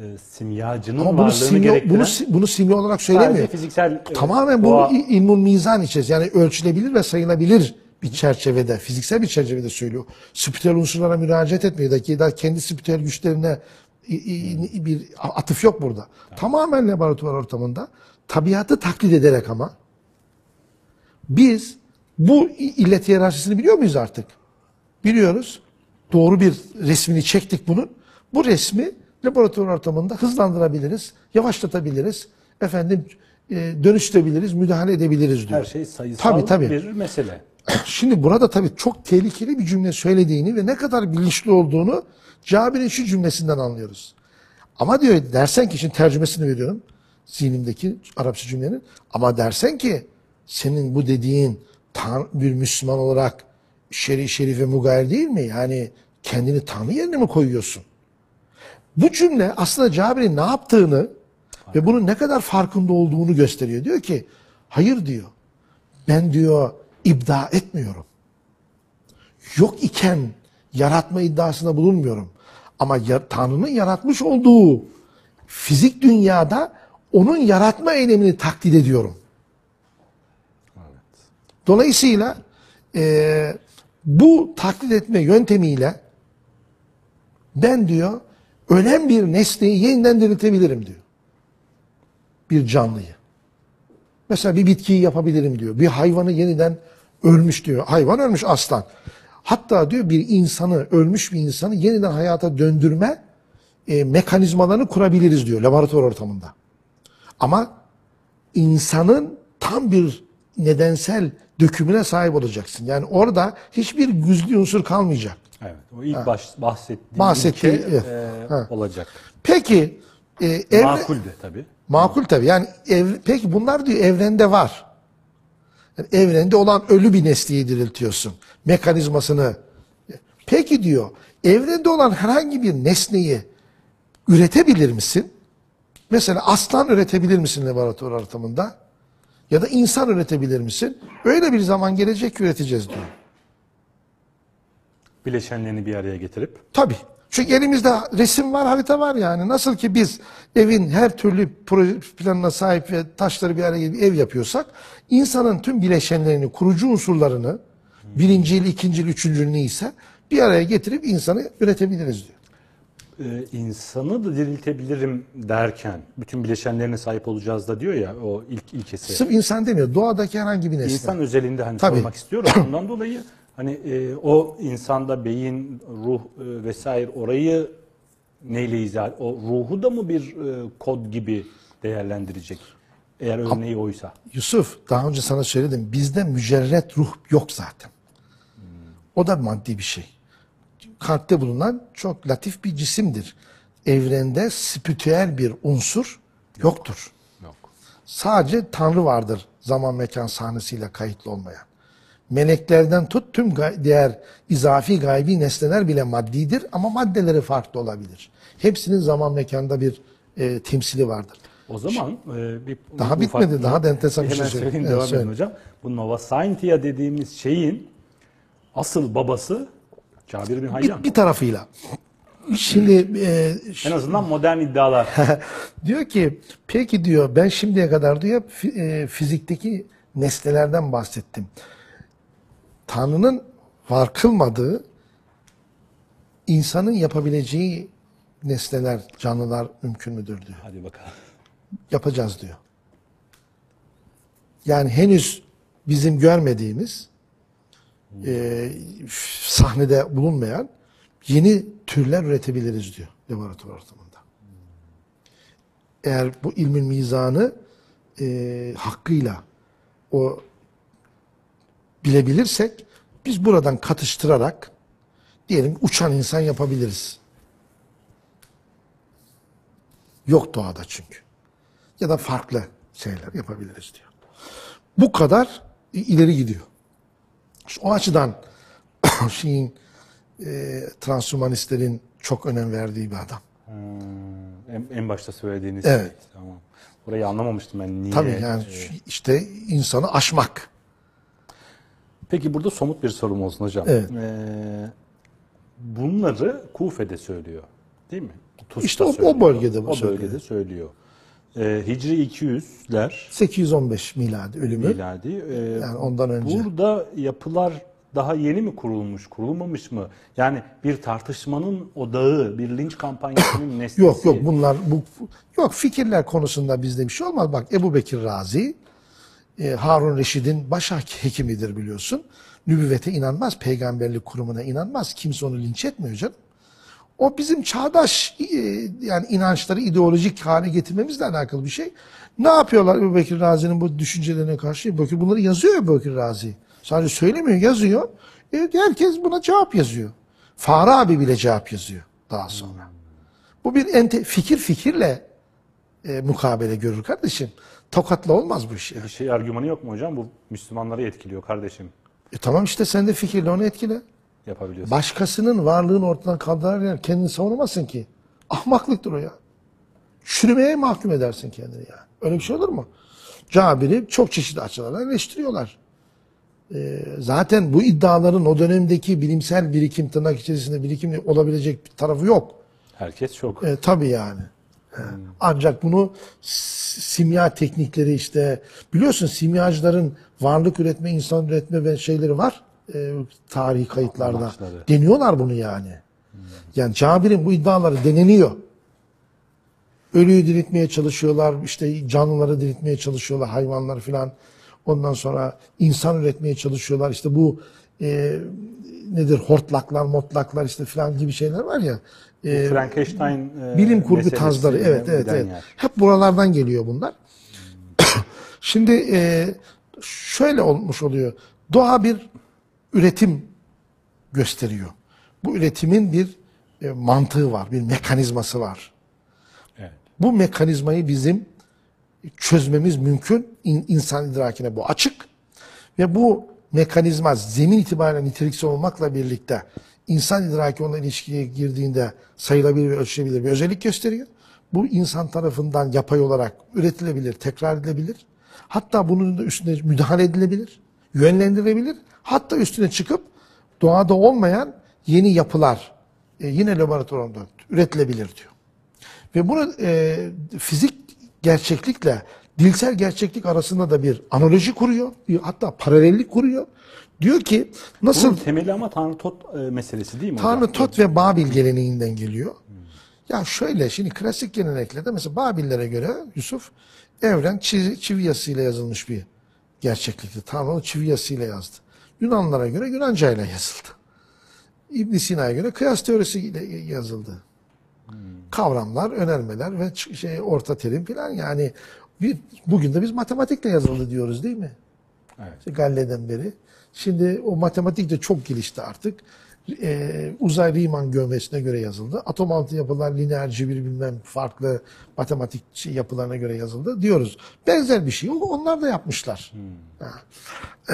e, simyacının Ama bunu varlığını gerektiren bunu, bunu simya olarak söylemiyor. fiziksel e, Tamamen bu doğa- il- ilmul mizan içerisinde yani ölçülebilir ve sayılabilir bir çerçevede, fiziksel bir çerçevede söylüyor. Spiritüel unsurlara müracaat etmiyor da kendi spiritüel güçlerine bir atıf yok burada. Tamamen laboratuvar ortamında tabiatı taklit ederek ama biz bu illet hiyerarşisini biliyor muyuz artık? Biliyoruz. Doğru bir resmini çektik bunun. Bu resmi laboratuvar ortamında hızlandırabiliriz, yavaşlatabiliriz, efendim e, dönüştürebiliriz, müdahale edebiliriz diyor. her şey sayısal Tabii, tabii. bir mesele. Şimdi burada tabii çok tehlikeli bir cümle söylediğini ve ne kadar bilinçli olduğunu Cabir'in şu cümlesinden anlıyoruz. Ama diyor dersen ki şimdi tercümesini veriyorum zihnimdeki Arapça cümlenin. Ama dersen ki senin bu dediğin bir Müslüman olarak şerif şerif ve mugayir değil mi? Yani kendini Tanrı yerine mi koyuyorsun? Bu cümle aslında Cabir'in ne yaptığını ve bunun ne kadar farkında olduğunu gösteriyor. Diyor ki hayır diyor. Ben diyor ibda etmiyorum. Yok iken yaratma iddiasında bulunmuyorum. Ama ya, Tanrı'nın yaratmış olduğu fizik dünyada onun yaratma eylemini taklit ediyorum. Dolayısıyla bu taklit etme yöntemiyle ben diyor ölen bir nesneyi yeniden diriltebilirim diyor. Bir canlıyı. Mesela bir bitkiyi yapabilirim diyor. Bir hayvanı yeniden ölmüş diyor. Hayvan ölmüş aslan. Hatta diyor bir insanı, ölmüş bir insanı yeniden hayata döndürme e, mekanizmalarını kurabiliriz diyor laboratuvar ortamında. Ama insanın tam bir nedensel dökümüne sahip olacaksın. Yani orada hiçbir güzlü unsur kalmayacak. Evet. O ilk baş, bahsettiğim Bahsettiği, evet. e, Ha. olacak. Peki e, evre- Makul de tabii. Makul tabii. Yani ev- peki bunlar diyor evrende var. Yani evrende olan ölü bir nesneyi diriltiyorsun. Mekanizmasını. Peki diyor, evrende olan herhangi bir nesneyi üretebilir misin? Mesela aslan üretebilir misin laboratuvar ortamında? Ya da insan üretebilir misin? Öyle bir zaman gelecek üreteceğiz diyor. Bileşenlerini bir araya getirip Tabii. Çünkü elimizde resim var, harita var yani. Nasıl ki biz evin her türlü proje planına sahip ve taşları bir araya gelip ev yapıyorsak, insanın tüm bileşenlerini, kurucu unsurlarını, birinci yıl, ikinci yıl, üçüncü yıl neyse bir araya getirip insanı üretebiliriz diyor. E, insanı da diriltebilirim derken bütün bileşenlerine sahip olacağız da diyor ya o ilk ilkesi. Sırf insan demiyor. Doğadaki herhangi bir nesne. İnsan özelinde hani Tabii. sormak istiyorum. Ondan dolayı hani e, o insanda beyin, ruh e, vesaire orayı neyle izah? O ruhu da mı bir e, kod gibi değerlendirecek? Eğer örneği oysa. Yusuf daha önce sana söyledim. Bizde mücerret ruh yok zaten. O da maddi bir şey. Kalpte bulunan çok latif bir cisimdir. Evrende spiritüel bir unsur yoktur. Yok. Sadece Tanrı vardır zaman mekan sahnesiyle kayıtlı olmayan. Meleklerden tut tüm diğer izafi gaybi nesneler bile maddidir ama maddeleri farklı olabilir. Hepsinin zaman mekanda bir e, temsili vardır. O zaman e, bir Daha bu bitmedi, daha da enteresan bir şey söyleyeyim. söyleyeyim, Evet, devam söyle. edin hocam. Bu Nova Scientia dediğimiz şeyin asıl babası Cabir bin Hayyan. Bir, bir tarafıyla. Şimdi e, En azından modern iddialar. diyor ki peki diyor ben şimdiye kadar diyor e, fizikteki nesnelerden bahsettim. Tanrı'nın var kılmadığı insanın yapabileceği nesneler, canlılar mümkün müdür diyor. Hadi bakalım. Yapacağız diyor. Yani henüz bizim görmediğimiz e, sahnede bulunmayan yeni türler üretebiliriz diyor laboratuvar ortamında. Eğer bu ilmin mizanı e, hakkıyla o bilebilirsek biz buradan katıştırarak diyelim uçan insan yapabiliriz. Yok doğada çünkü. Ya da farklı şeyler yapabiliriz diyor. Bu kadar ileri gidiyor. O açıdan şeyin e, transhumanistlerin çok önem verdiği bir adam. Hmm, en, en başta söylediğiniz Evet. şey. Tamam. Burayı anlamamıştım ben. Niye? Tabii yani şu- işte insanı aşmak. Peki burada somut bir sorum olsun hocam. Evet. Ee, bunları Kufe'de söylüyor. Değil mi? Tus'ta İşte o- o söylüyor. bölgede bu O söylüyor. bölgede söylüyor. Ee, Hicri 200'ler 815 miladi ölümü. miladi. Ee, Yani ondan önce. Burada yapılar daha yeni mi kurulmuş, kurulmamış mı? Yani bir tartışmanın odağı, bir linç kampanyasının nesnesi. Yok yok bunlar bu yok fikirler konusunda bizde bir şey olmaz. Bak Ebu Bekir Razi e, Harun Reşid'in baş hek- hekimidir biliyorsun. Nübüvvete inanmaz, peygamberlik kurumuna inanmaz. Kimse onu linç etmiyor canım. O bizim çağdaş e, yani inançları ideolojik hale getirmemizle alakalı bir şey. Ne yapıyorlar Ebu Bekir Razi'nin bu düşüncelerine karşı? Ebu Bekir bunları yazıyor Ebu Bekir Razi. Sadece söylemiyor, yazıyor. E, herkes buna cevap yazıyor. Fahri abi bile cevap yazıyor daha sonra. Bu bir ente, fikir fikirle e, mukabele görür kardeşim. Tokatla olmaz bu iş. ya. Bir şey argümanı yok mu hocam? Bu Müslümanları etkiliyor kardeşim. E tamam işte sen de fikirle onu etkile. Yapabiliyorsun. Başkasının varlığını ortadan kaldırırken kendini savunamazsın ki. Ahmaklıktır o ya. Çürümeye mahkum edersin kendini ya. Öyle bir şey olur mu? Cabir'i çok çeşitli açılardan eleştiriyorlar. Ee, zaten bu iddiaların o dönemdeki bilimsel birikim, tırnak içerisinde birikim olabilecek bir tarafı yok. Herkes çok. E, tabii yani. He. Ancak bunu simya teknikleri işte biliyorsun simyacıların varlık üretme, insan üretme ve şeyleri var e, tarihi kayıtlarda. Amaçları. Deniyorlar bunu yani. Yani Cabir'in bu iddiaları deneniyor. Ölüyü diriltmeye çalışıyorlar, işte canlıları diriltmeye çalışıyorlar, hayvanları filan. Ondan sonra insan üretmeye çalışıyorlar. İşte bu e, nedir hortlaklar, motlaklar işte filan gibi şeyler var ya. E, Frankenstein e, bilim kurgu tarzları evet evet evet. yer. Hep buralardan geliyor bunlar. Şimdi e, şöyle olmuş oluyor. Doğa bir üretim gösteriyor. Bu üretimin bir e, mantığı var, bir mekanizması var. Evet. Bu mekanizmayı bizim çözmemiz mümkün. İn- insan idrakine bu açık. Ve bu mekanizma zemin itibariyle niteliksel olmakla birlikte insan idraki onunla ilişkiye girdiğinde sayılabilir ve ölçülebilir bir özellik gösteriyor. Bu insan tarafından yapay olarak üretilebilir, tekrar edilebilir. Hatta bunun da üstüne müdahale edilebilir, yönlendirilebilir. Hatta üstüne çıkıp doğada olmayan yeni yapılar e, yine laboratuvarda üretilebilir diyor. Ve bunu e, fizik gerçeklikle dilsel gerçeklik arasında da bir analoji kuruyor. Hatta paralellik kuruyor. Diyor ki nasıl Bunun temeli ama Tanrı Tot e, meselesi değil mi Tanrı hocam? Tot ve Babil geleneğinden geliyor. Ya şöyle şimdi klasik geleneklerde mesela Babillere göre Yusuf evren çivi, çivi yazısıyla yazılmış bir gerçeklikti. Tanrı çivi yazısıyla yazdı. Yunanlara göre Yunanca ile yazıldı. İbn Sina'ya göre kıyas teorisiyle yazıldı. Kavramlar, önermeler ve şey orta terim falan yani bir, bugün de biz matematikle yazıldı diyoruz değil mi? Evet. İşte Galle'den beri. Şimdi o matematik de çok gelişti artık. Ee, uzay Riemann geometrisine göre yazıldı. Atom altı yapılar lineer cebir bilmem farklı matematik şey yapılarına göre yazıldı diyoruz. Benzer bir şey. Onlar da yapmışlar. Ha.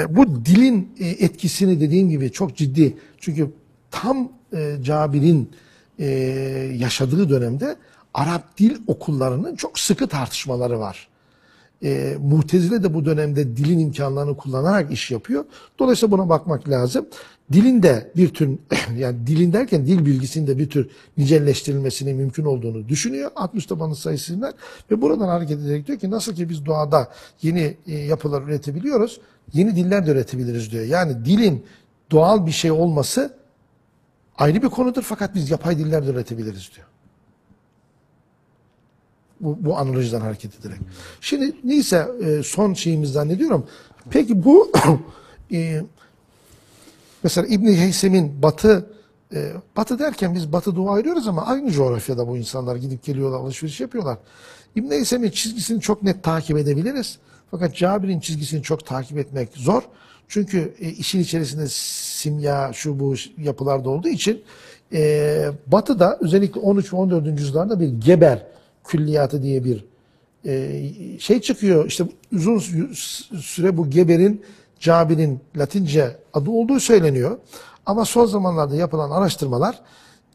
E, bu dilin e, etkisini dediğim gibi çok ciddi. Çünkü tam e, Cabir'in e, yaşadığı dönemde Arap dil okullarının çok sıkı tartışmaları var. E, Mu'tezile de bu dönemde dilin imkanlarını kullanarak iş yapıyor. Dolayısıyla buna bakmak lazım. Dilin de bir tür, yani dilin derken dil bilgisinin de bir tür nicelleştirilmesinin mümkün olduğunu düşünüyor. 60 tabanlı sayısından ve buradan hareket ederek diyor ki nasıl ki biz doğada yeni e, yapılar üretebiliyoruz, yeni diller de üretebiliriz diyor. Yani dilin doğal bir şey olması ayrı bir konudur fakat biz yapay diller de üretebiliriz diyor. Bu, bu analojiden hareket ederek. Şimdi neyse e, son şeyimiz zannediyorum. Peki bu e, mesela İbn Heysem'in batı e, batı derken biz batı doğu ayırıyoruz ama aynı coğrafyada bu insanlar gidip geliyorlar, alışveriş yapıyorlar. İbn Heysem'in çizgisini çok net takip edebiliriz. Fakat Cabir'in çizgisini çok takip etmek zor. Çünkü e, işin içerisinde simya, şu bu yapılarda olduğu için e, Batı'da özellikle 13 ve 14. yüzyıllarda bir Geber külliyatı diye bir e, şey çıkıyor. İşte uzun sü- süre bu Geber'in Cabir'in Latince adı olduğu söyleniyor. Ama son zamanlarda yapılan araştırmalar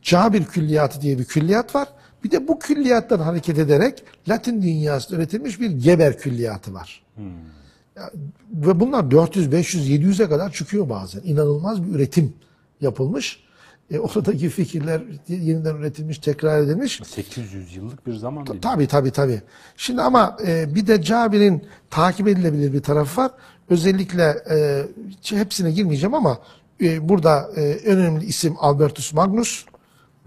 Cabir külliyatı diye bir külliyat var. Bir de bu külliyattan hareket ederek Latin dünyasında üretilmiş bir Geber külliyatı var. Ya, ve bunlar 400, 500, 700'e kadar çıkıyor bazen. İnanılmaz bir üretim yapılmış. E, oradaki fikirler yeniden üretilmiş, tekrar edilmiş. 800 yıllık bir zaman. Tabii tabii tabii. Şimdi ama e, bir de Cabir'in takip edilebilir bir tarafı var. Özellikle e, hepsine girmeyeceğim ama e, burada e, önemli isim Albertus Magnus.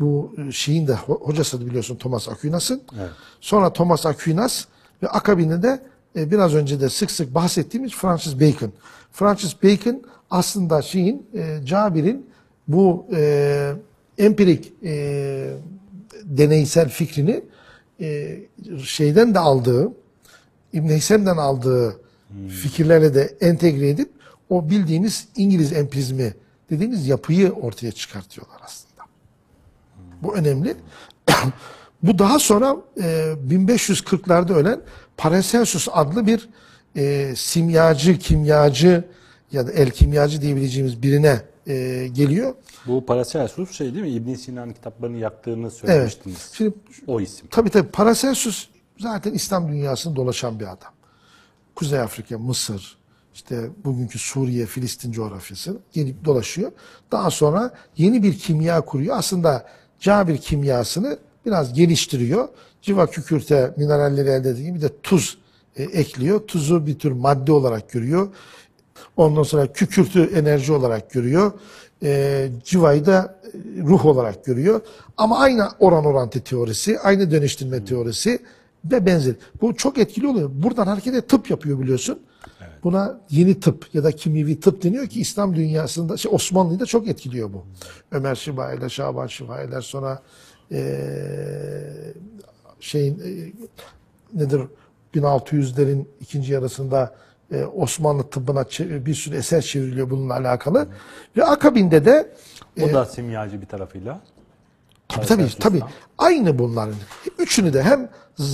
Bu e, şeyin de ho- hocası da biliyorsun Thomas Aquinas'ın. Evet. Sonra Thomas Aquinas ve akabinde de e, biraz önce de sık sık bahsettiğimiz Francis Bacon. Francis Bacon aslında şeyin e, Cabir'in bu e, empirik e, deneysel fikrini e, şeyden de aldığı, İbn Heysem'den aldığı fikirlerle de entegre edip o bildiğimiz İngiliz empirizmi dediğimiz yapıyı ortaya çıkartıyorlar aslında. Bu önemli. Bu daha sonra e, 1540'larda ölen Paracelsus adlı bir e, simyacı, kimyacı ya da el kimyacı diyebileceğimiz birine e, geliyor. Bu Paracelsus şey değil mi? İbn Sina'nın kitaplarını yaktığını söylemiştiniz. Şimdi O isim. Tabii tabii Paracelsus zaten İslam dünyasını dolaşan bir adam. Kuzey Afrika, Mısır, işte bugünkü Suriye, Filistin coğrafyası gelip dolaşıyor. Daha sonra yeni bir kimya kuruyor. Aslında Cabir kimyasını biraz geliştiriyor. Civa kükürte mineralleri elde ettiği gibi de tuz e, ekliyor. Tuzu bir tür madde olarak görüyor. Ondan sonra kükürtü enerji olarak görüyor. E, civayı da e, ruh olarak görüyor. Ama aynı oran orantı teorisi, aynı dönüştürme teorisi ve benzer. Bu çok etkili oluyor. Buradan hareket ederek tıp yapıyor biliyorsun. Buna yeni tıp ya da kimyevi tıp deniyor ki İslam dünyasında, şey Osmanlı'yı da çok etkiliyor bu. Ömer Şivahiler, Şaban Şivahiler sonra eee şeyin e, nedir 1600'lerin ikinci yarısında e, Osmanlı tıbbına bir sürü eser çevriliyor bununla alakalı. Ve akabinde de O da simyacı bir tarafıyla. Tabii tabii, tabii aynı bunların. Üçünü de hem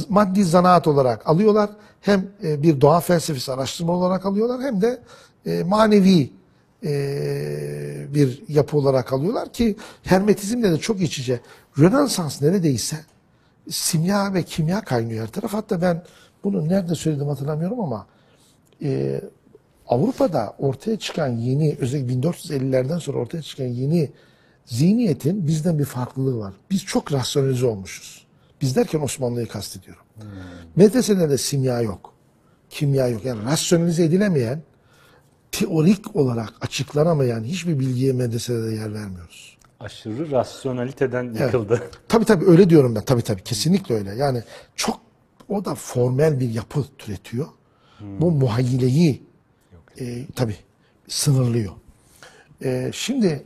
maddi zanaat olarak alıyorlar, hem e, bir doğa felsefesi araştırma olarak alıyorlar, hem de e, manevi e, bir yapı olarak alıyorlar ki Hermetizmle de çok iç içe. Rönesans neredeyse simya ve kimya kaynıyor her taraf. Hatta ben bunu nerede söyledim hatırlamıyorum ama e, Avrupa'da ortaya çıkan yeni, özellikle 1450'lerden sonra ortaya çıkan yeni zihniyetin bizden bir farklılığı var. Biz çok rasyonelize olmuşuz. Biz derken Osmanlı'yı kastediyorum. Medreselerde simya yok. Kimya yok. Yani rasyonelize edilemeyen, teorik olarak açıklanamayan hiçbir bilgiye medreselerde yer vermiyoruz. Aşırı rasyonaliteden yıkıldı. Tabii tabii öyle diyorum ben. Tabii tabii kesinlikle öyle. Yani çok o da formel bir yapı türetiyor. Bu muhayyileyi e, tabii sınırlıyor. E, şimdi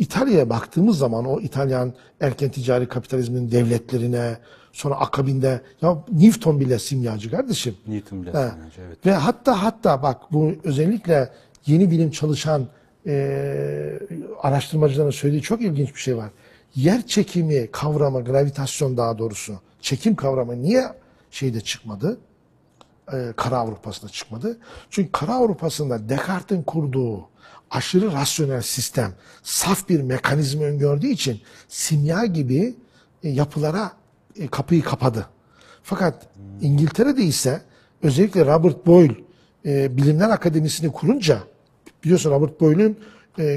İtalya'ya baktığımız zaman o İtalyan erken ticari kapitalizmin devletlerine sonra akabinde ya Newton bile simyacı kardeşim. Newton bile Ha. simyacı, evet. Ve hatta hatta bak bu özellikle yeni bilim çalışan e, araştırmacıların söylediği çok ilginç bir şey var. Yer çekimi kavramı, gravitasyon daha doğrusu, çekim kavramı niye şeyde çıkmadı? E, Kara Avrupa'sında çıkmadı. Çünkü Kara Avrupa'sında Descartes'in kurduğu aşırı rasyonel sistem saf bir mekanizma öngördüğü için simya gibi e, yapılara e, kapıyı kapadı. Fakat İngiltere'de ise özellikle Robert Boyle e, Bilimler Akademisi'ni kurunca biliyorsun Robert Boyle'ün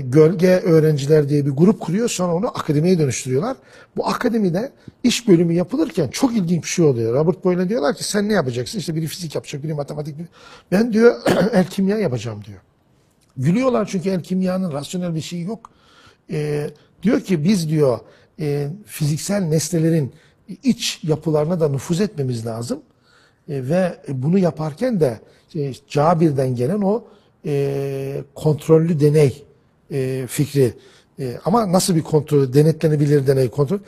Gölge Öğrenciler diye bir grup kuruyor sonra onu akademiye dönüştürüyorlar. Bu akademide iş bölümü yapılırken çok ilginç bir şey oluyor. Robert Boyle'e diyorlar ki sen ne yapacaksın? İşte biri fizik yapacak, biri matematik. Ben diyor el kimya yapacağım diyor. Gülüyorlar çünkü el kimyanın rasyonel bir şeyi yok. Ee, diyor ki biz diyor e, fiziksel nesnelerin iç yapılarına da nüfuz etmemiz lazım. E, ve bunu yaparken de e, Cabir'den gelen o e, kontrollü deney e, fikri. E, ama nasıl bir kontrol, denetlenebilir deney kontrol?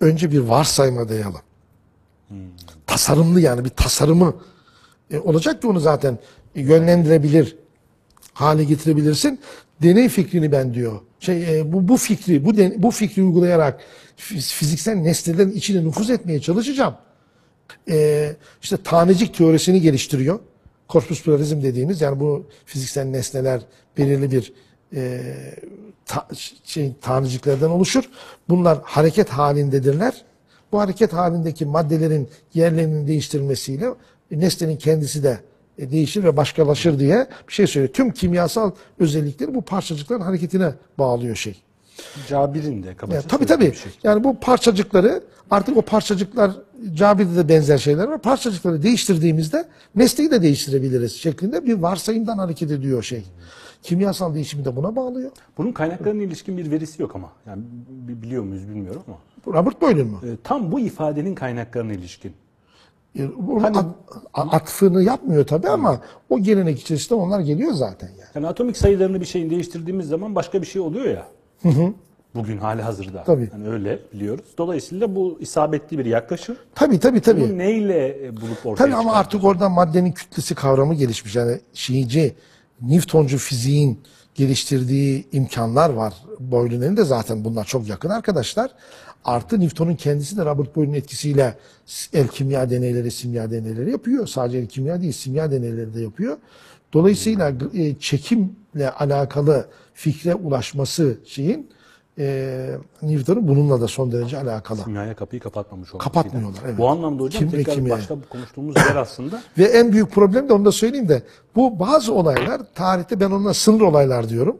Önce bir varsayma dayalı. Tasarımlı yani bir tasarımı e, olacak ki onu zaten yönlendirebilir hale getirebilirsin. Deney fikrini ben diyor. Şey e, bu bu fikri bu den- bu fikri uygulayarak fiz- fiziksel nesnelerin içine nüfuz etmeye çalışacağım. E, işte tanecik teorisini geliştiriyor. Corpus pluralism dediğimiz yani bu fiziksel nesneler belirli bir e, ta- şey, taneciklerden oluşur. Bunlar hareket halindedirler. Bu hareket halindeki maddelerin yerlerinin değiştirilmesiyle nesnenin kendisi de değişir ve başkalaşır diye bir şey söylüyor. Tüm kimyasal özellikleri bu parçacıkların hareketine bağlıyor şey. Cabir'in de kabaca Yani, tabii tabii. şey. Yani bu parçacıkları artık o parçacıklar Cabir'de de benzer şeyler var. Parçacıkları değiştirdiğimizde nesneyi de değiştirebiliriz şeklinde bir varsayımdan hareket ediyor şey. Kimyasal değişimi de buna bağlıyor. Bunun kaynaklarına ilişkin bir verisi yok ama. Yani bi- biliyor muyuz bilmiyorum ama. Robert Boyle'ün mu? E, tam bu ifadenin kaynaklarına ilişkin. E, at- atfını yapmıyor tabii ama o gelenek içerisinde onlar geliyor zaten yani. Yani atomik sayılarını bir şeyin değiştirdiğimiz zaman başka bir şey oluyor ya. Bugün hali hazırda. Tabii. Yani öyle biliyoruz. Dolayısıyla bu isabetli bir yaklaşım. Tabii tabii tabii. Bunu neyle e, bulup ortaya Tabii ama artık orada maddenin kütlesi kavramı gelişmiş. Yani şeyci, Newtoncu fiziğin geliştirdiği imkanlar var. Boyle'nin de zaten bunlar çok yakın arkadaşlar. Artı Newton'un kendisi de Robert Boyle'nin etkisiyle el kimya deneyleri, simya deneyleri yapıyor. Sadece el kimya değil, simya deneyleri de yapıyor. Dolayısıyla e, çekimle alakalı fikre ulaşması şeyin e, Newton'un bununla da son derece alakalı. Kimyaya kapıyı kapatmamış olması. Kapatmıyorlar, evet. Bu anlamda hocam Kim tekrar kimyaya. başta konuştuğumuz yer aslında Ve en büyük problem de onu da söyleyeyim de bu bazı olaylar tarihte ben onlara sınır olaylar diyorum.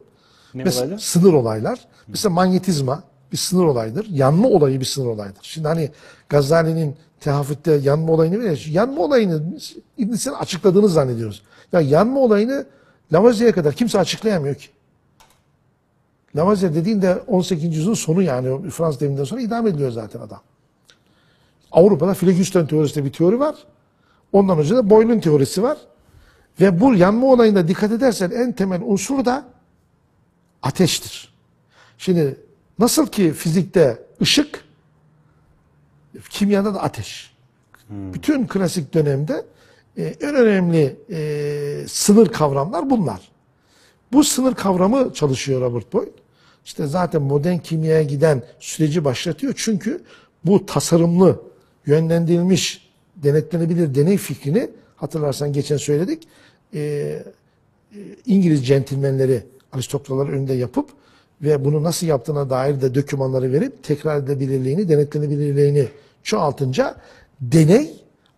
ne Mesela olaylar? sınır olaylar. Mesela manyetizma bir sınır olaydır. Yanma olayı bir sınır olaydır. Şimdi hani Gazali'nin tehafütte yanma olayını veriyor. Yanma olayını İbn Sina açıkladığını zannediyoruz. Ya yanma olayını Lavoisier'e kadar kimse açıklayamıyor ki. Lavoisier dediğinde 18. yüzyılın sonu yani Fransız devriminden sonra idam ediliyor zaten adam. Avrupa'da Phlegiston teorisinde bir teori var. Ondan önce de Boyle'un teorisi var. Ve bu yanma olayına dikkat edersen en temel unsur da ateştir. Şimdi nasıl ki fizikte ışık, kimyada da ateş. Bütün klasik dönemde e, en önemli e, sınır kavramlar bunlar. Bu sınır kavramı çalışıyor Robert Boyle. İşte zaten modern kimyaya giden süreci başlatıyor. Çünkü bu tasarımlı, yönlendirilmiş, denetlenebilir deney fikrini hatırlarsan geçen söyledik. e, e, İngiliz centilmenleri, aristokratlar önünde yapıp ve bunu nasıl yaptığına dair de dokümanları verip tekrar edebilirliğini, denetlenebilirliğini çoğaltınca deney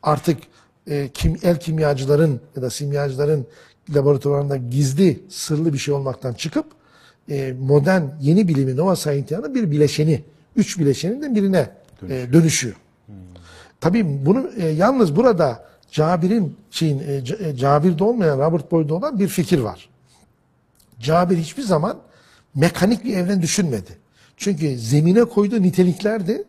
artık e, kim, el kimyacıların ya da simyacıların laboratuvarında gizli, sırlı bir şey olmaktan çıkıp e, modern yeni bilimin, Nova Scientia'nın bir bileşeni, üç bileşenin de birine e, dönüşüyor. Tabii bunu e, yalnız burada Cabir'in şeyin e, e, Cabir'de olmayan Robert Boyle'de olan bir fikir var. Cabir hiçbir zaman mekanik bir evren düşünmedi. Çünkü zemine koyduğu niteliklerdi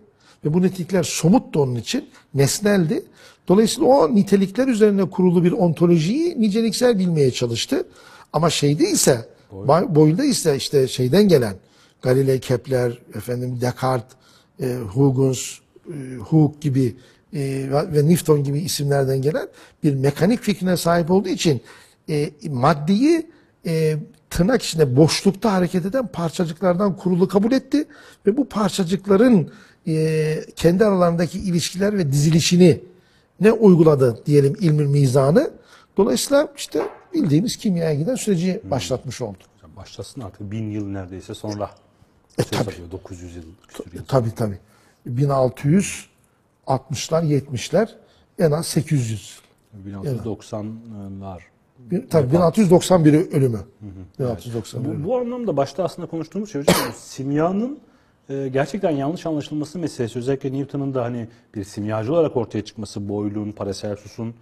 ve bu nitelikler somuttu onun için, nesneldi. Dolayısıyla o nitelikler üzerine kurulu bir ontolojiyi niceliksel bilmeye çalıştı. Ama şeyde ise, boy. boyunda ise işte şeyden gelen, Galilei Kepler, efendim Descartes, e, Huygens, e, Hooke gibi e, ve Newton gibi isimlerden gelen bir mekanik fikrine sahip olduğu için e, maddeyi e, tırnak içinde boşlukta hareket eden parçacıklardan kurulu kabul etti ve bu parçacıkların e, kendi aralarındaki ilişkiler ve dizilişini ne uyguladı diyelim ilmi mizanı. Dolayısıyla işte bildiğimiz kimyaya giden süreci hmm. başlatmış oldu. Başlasın artık bin yıl neredeyse sonra. E, tabii. 900 yıl. yıl. Tabii tabii. 1660'lar 70'ler en az 800 1690'lar. Bir, tabii 1691 ölümü. Hı hı. 1691. Evet. Bu, bu anlamda başta aslında konuştuğumuz şey hocam simyanın e, gerçekten yanlış anlaşılması meselesi. Özellikle Newton'un da hani bir simyacı olarak ortaya çıkması, Boyle'un, Paracelsus'un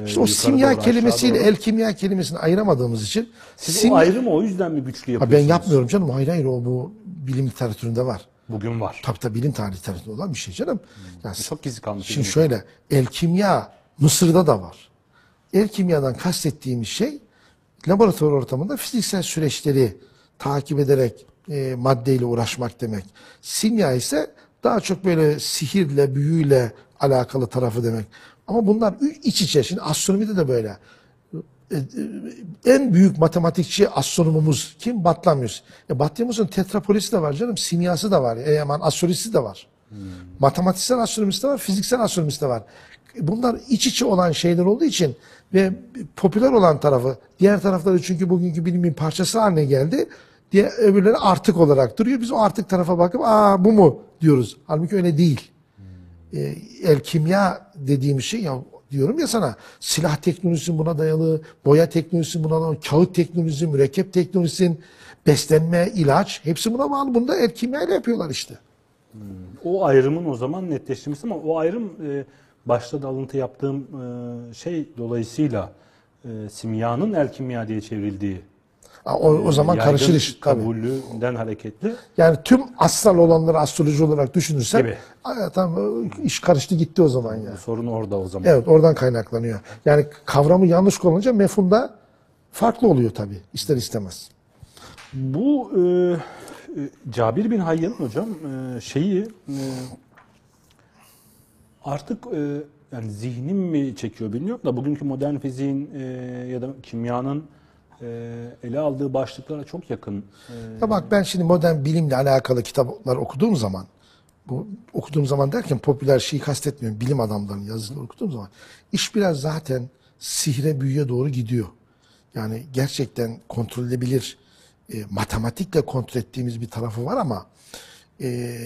e, işte o simya kelimesiyle el kimya kelimesini ayıramadığımız için Siz simya... o ayrımı o yüzden mi güçlü yapıyorsunuz? Ha ben yapmıyorum canım. Hayır hayır o bu bilim literatüründe var. Bugün var. Tabii tabii bilim tarihi literatüründe olan bir şey canım. Hmm. Yani, çok gizli kalmış. Şimdi şöyle el kimya Mısır'da da var. El kimyadan kastettiğimiz şey laboratuvar ortamında fiziksel süreçleri takip ederek e, maddeyle uğraşmak demek. Simya ise daha çok böyle sihirle, büyüyle alakalı tarafı demek. Ama bunlar iç içe. Şimdi astronomide de böyle. E, e, en büyük matematikçi astronomumuz kim? Batlamyus. E, Batlamyus'un tetrapolisi de var canım. Simyası da var. E, aman astrolojisi de var. Hmm. Matematiksel astronomisi de var. Fiziksel astronomisi de var. Bunlar iç içe olan şeyler olduğu için ve popüler olan tarafı, diğer tarafları çünkü bugünkü bilimin parçası haline geldi. Diye öbürleri artık olarak duruyor. Biz o artık tarafa bakıp aa bu mu diyoruz. Halbuki öyle değil. Hmm. E, el kimya dediğimiz şey ya diyorum ya sana silah teknolojisi buna dayalı, boya teknolojisi buna dayalı, kağıt teknolojisi, mürekkep teknolojisi, beslenme, ilaç hepsi buna bağlı. Bunu da el kimya ile yapıyorlar işte. Hmm. O ayrımın o zaman netleştirmesi ama o ayrım e, başta da alıntı yaptığım e, şey dolayısıyla e, simyanın el kimya diye çevrildiği o, o zaman karışır iş. Kabulünden hareketli. Yani tüm astral olanları astroloji olarak düşünürsen Gibi. tam iş karıştı gitti o zaman ya. Yani. Sorun orada o zaman. Evet oradan kaynaklanıyor. Yani kavramı yanlış kullanınca mefhumda farklı oluyor tabii ister istemez. Bu e, Cabir bin Hayyan hocam e, şeyi e, artık e, yani zihnim mi çekiyor bilmiyorum da bugünkü modern fiziğin e, ya da kimyanın e, ele aldığı başlıklara çok yakın. E, ya bak ben şimdi modern bilimle alakalı kitaplar okuduğum zaman bu okuduğum zaman derken popüler şeyi kastetmiyorum. Bilim adamlarının yazılarını okuduğum zaman iş biraz zaten sihre büyüye doğru gidiyor. Yani gerçekten kontrol edebilir e, matematikle kontrol ettiğimiz bir tarafı var ama e,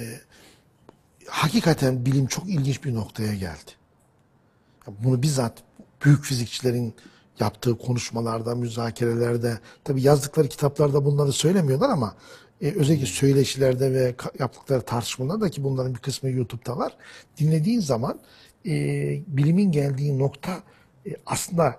hakikaten bilim çok ilginç bir noktaya geldi. Bunu bizzat büyük fizikçilerin yaptığı konuşmalarda, müzakerelerde, tabi yazdıkları kitaplarda bunları söylemiyorlar ama e, özellikle söyleşilerde ve yaptıkları tartışmalarda ki bunların bir kısmı YouTube'da var. Dinlediğin zaman e, bilimin geldiği nokta e, aslında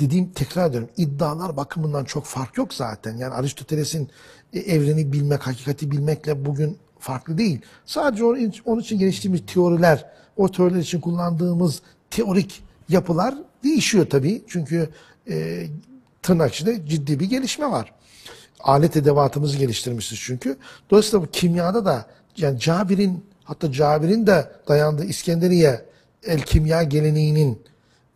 dediğim tekrar ediyorum iddialar bakımından çok fark yok zaten. Yani Aristoteles'in e, evreni bilmek, hakikati bilmekle bugün farklı değil. Sadece onun, için geliştirdiğimiz teoriler, o teoriler için kullandığımız teorik yapılar değişiyor tabii. Çünkü e, tırnak içinde ciddi bir gelişme var. Alet edevatımızı geliştirmişiz çünkü. Dolayısıyla bu kimyada da yani Cabir'in hatta Cabir'in de dayandığı İskenderiye el kimya geleneğinin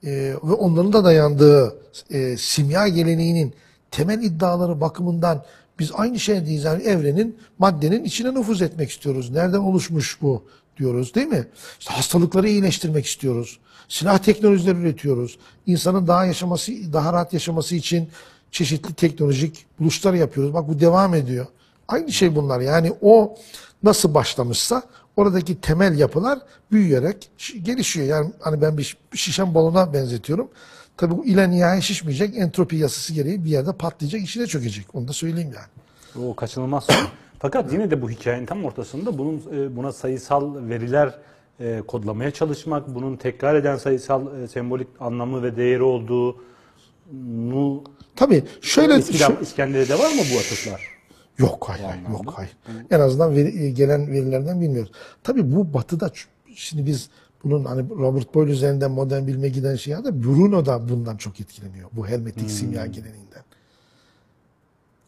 e, ve onların da dayandığı e, simya geleneğinin temel iddiaları bakımından biz aynı şeydeyiz. Yani evrenin, maddenin içine nüfuz etmek istiyoruz. Nereden oluşmuş bu diyoruz değil mi? İşte hastalıkları iyileştirmek istiyoruz. Silah teknolojileri üretiyoruz. İnsanın daha yaşaması, daha rahat yaşaması için çeşitli teknolojik buluşlar yapıyoruz. Bak bu devam ediyor. Aynı şey bunlar. Yani o nasıl başlamışsa oradaki temel yapılar büyüyerek gelişiyor. Yani hani ben bir şişen balona benzetiyorum. Tabii bu ile nihaya şişmeyecek. Entropi yasası gereği bir yerde patlayacak, içine çökecek. Onu da söyleyeyim yani. O kaçınılmaz. Fakat yine de bu hikayenin tam ortasında bunun e, buna sayısal veriler e, kodlamaya çalışmak, bunun tekrar eden sayısal e, sembolik anlamı ve değeri olduğu nu Tabii şöyle İskender, İskenderiye'de var mı bu atıflar? Yok hayır, anlamda. yok hayır. En azından veri- gelen verilerden bilmiyoruz. Tabii bu batıda şimdi biz bunun hani Robert Boyle üzerinden modern bilme giden şey ya da Bruno da bundan çok etkileniyor. Bu hermetik simya geleneğinden.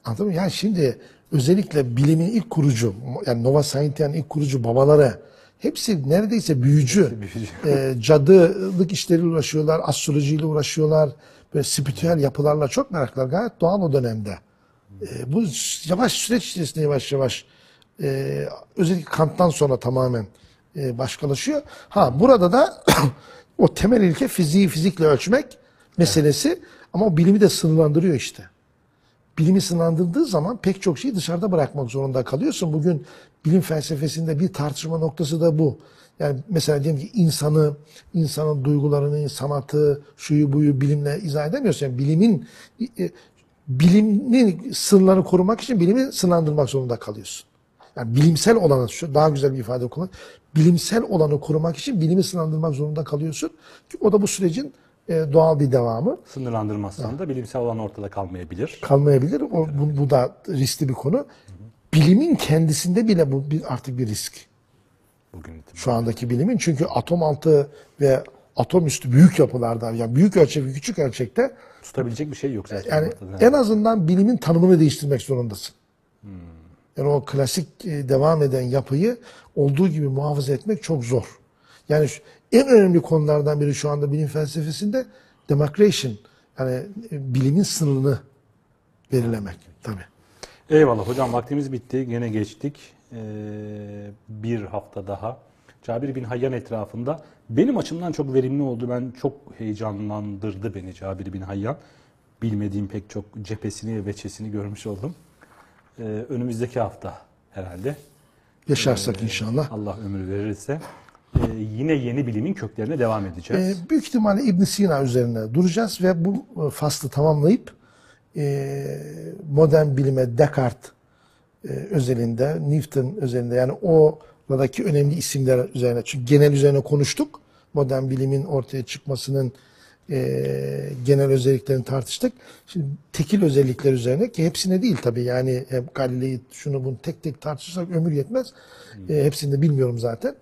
Anladın mı? Yani şimdi özellikle bilimin ilk kurucu, yani Nova Scientia'nın ilk kurucu babaları hepsi neredeyse büyücü. büyücü. e, cadılık işleriyle uğraşıyorlar, astrolojiyle uğraşıyorlar. Böyle spiritüel yapılarla çok meraklılar. Gayet doğal o dönemde. E, bu yavaş süreç içerisinde yavaş yavaş e, özellikle Kant'tan sonra tamamen e, başkalaşıyor. Ha burada da o temel ilke fiziği fizikle ölçmek meselesi ama o bilimi de sınırlandırıyor işte bilimi sınırlandırdığı zaman pek çok şeyi dışarıda bırakmak zorunda kalıyorsun. Bugün bilim felsefesinde bir tartışma noktası da bu. Yani mesela diyelim ki insanı, insanın duygularını, sanatı, şuyu buyu bilimle izah edemiyorsun. Yani bilimin e, bilimin sınırlarını korumak için bilimi sınırlandırmak zorunda kalıyorsun. Yani bilimsel olanı, şu daha güzel bir ifade kullan. Bilimsel olanı korumak için bilimi sınırlandırmak zorunda kalıyorsun. Ki o da bu sürecin e, doğal bir devamı. Sınırlandırmazsan da bilimsel olan ortada kalmayabilir. kalmayabilir. O, bu, bu da riskli bir konu. Bilimin kendisinde bile bu bir, artık bir risk. Bugün. Şu andaki bilimin. Çünkü atom altı ve atom üstü büyük yapılarda, yani büyük ölçek ve küçük ölçekte Tutabilecek bir şey yok zaten. yani ortada. en azından bilimin tanımını değiştirmek zorundasın. Yani o klasik e, devam eden yapıyı olduğu gibi muhafaza etmek çok zor. Yani en önemli konulardan biri şu anda bilim felsefesinde democration. Yani e, bilimin sınırını belirlemek tabii. Eyvallah hocam vaktimiz bitti. Gene geçtik. Ee, bir hafta daha. Cabir bin Hayyan etrafında benim açımdan çok verimli oldu. Ben çok heyecanlandırdı beni Cabir bin Hayyan. Bilmediğim pek çok cephesini ve veçesini görmüş oldum. Ee, önümüzdeki hafta herhalde. Yaşarsak inşallah. Allah ömür verirse. ee, yine yeni bilimin köklerine devam edeceğiz. Ee, büyük ihtimalle ibn Sina üzerine duracağız ve bu e, faslı tamamlayıp e, modern bilime Descartes e, özelinde, Newton özelinde yani oradaki önemli isimler üzerine çünkü genel üzerine konuştuk. Modern bilimin ortaya çıkmasının e, genel özelliklerini tartıştık. Şimdi tekil özellikler üzerine ki hepsine değil tabii yani hem Galilei şunu bunu tek tek tartışırsak ömür yetmez. E, hepsini de bilmiyorum zaten.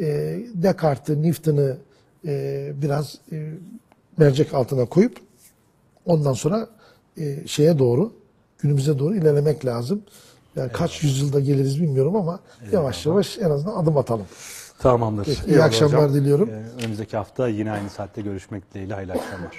E, Descartes'i, Newton'ı e, biraz e, mercek altına koyup ondan sonra e, şeye doğru günümüze doğru ilerlemek lazım. Yani kaç yüzyılda geliriz bilmiyorum ama yavaş yavaş en azından adım atalım. Tamamdır. Peki, iyi Eyvallah akşamlar hocam. diliyorum. Ee, önümüzdeki hafta yine aynı saatte görüşmek dileğiyle. Hayırlı akşamlar.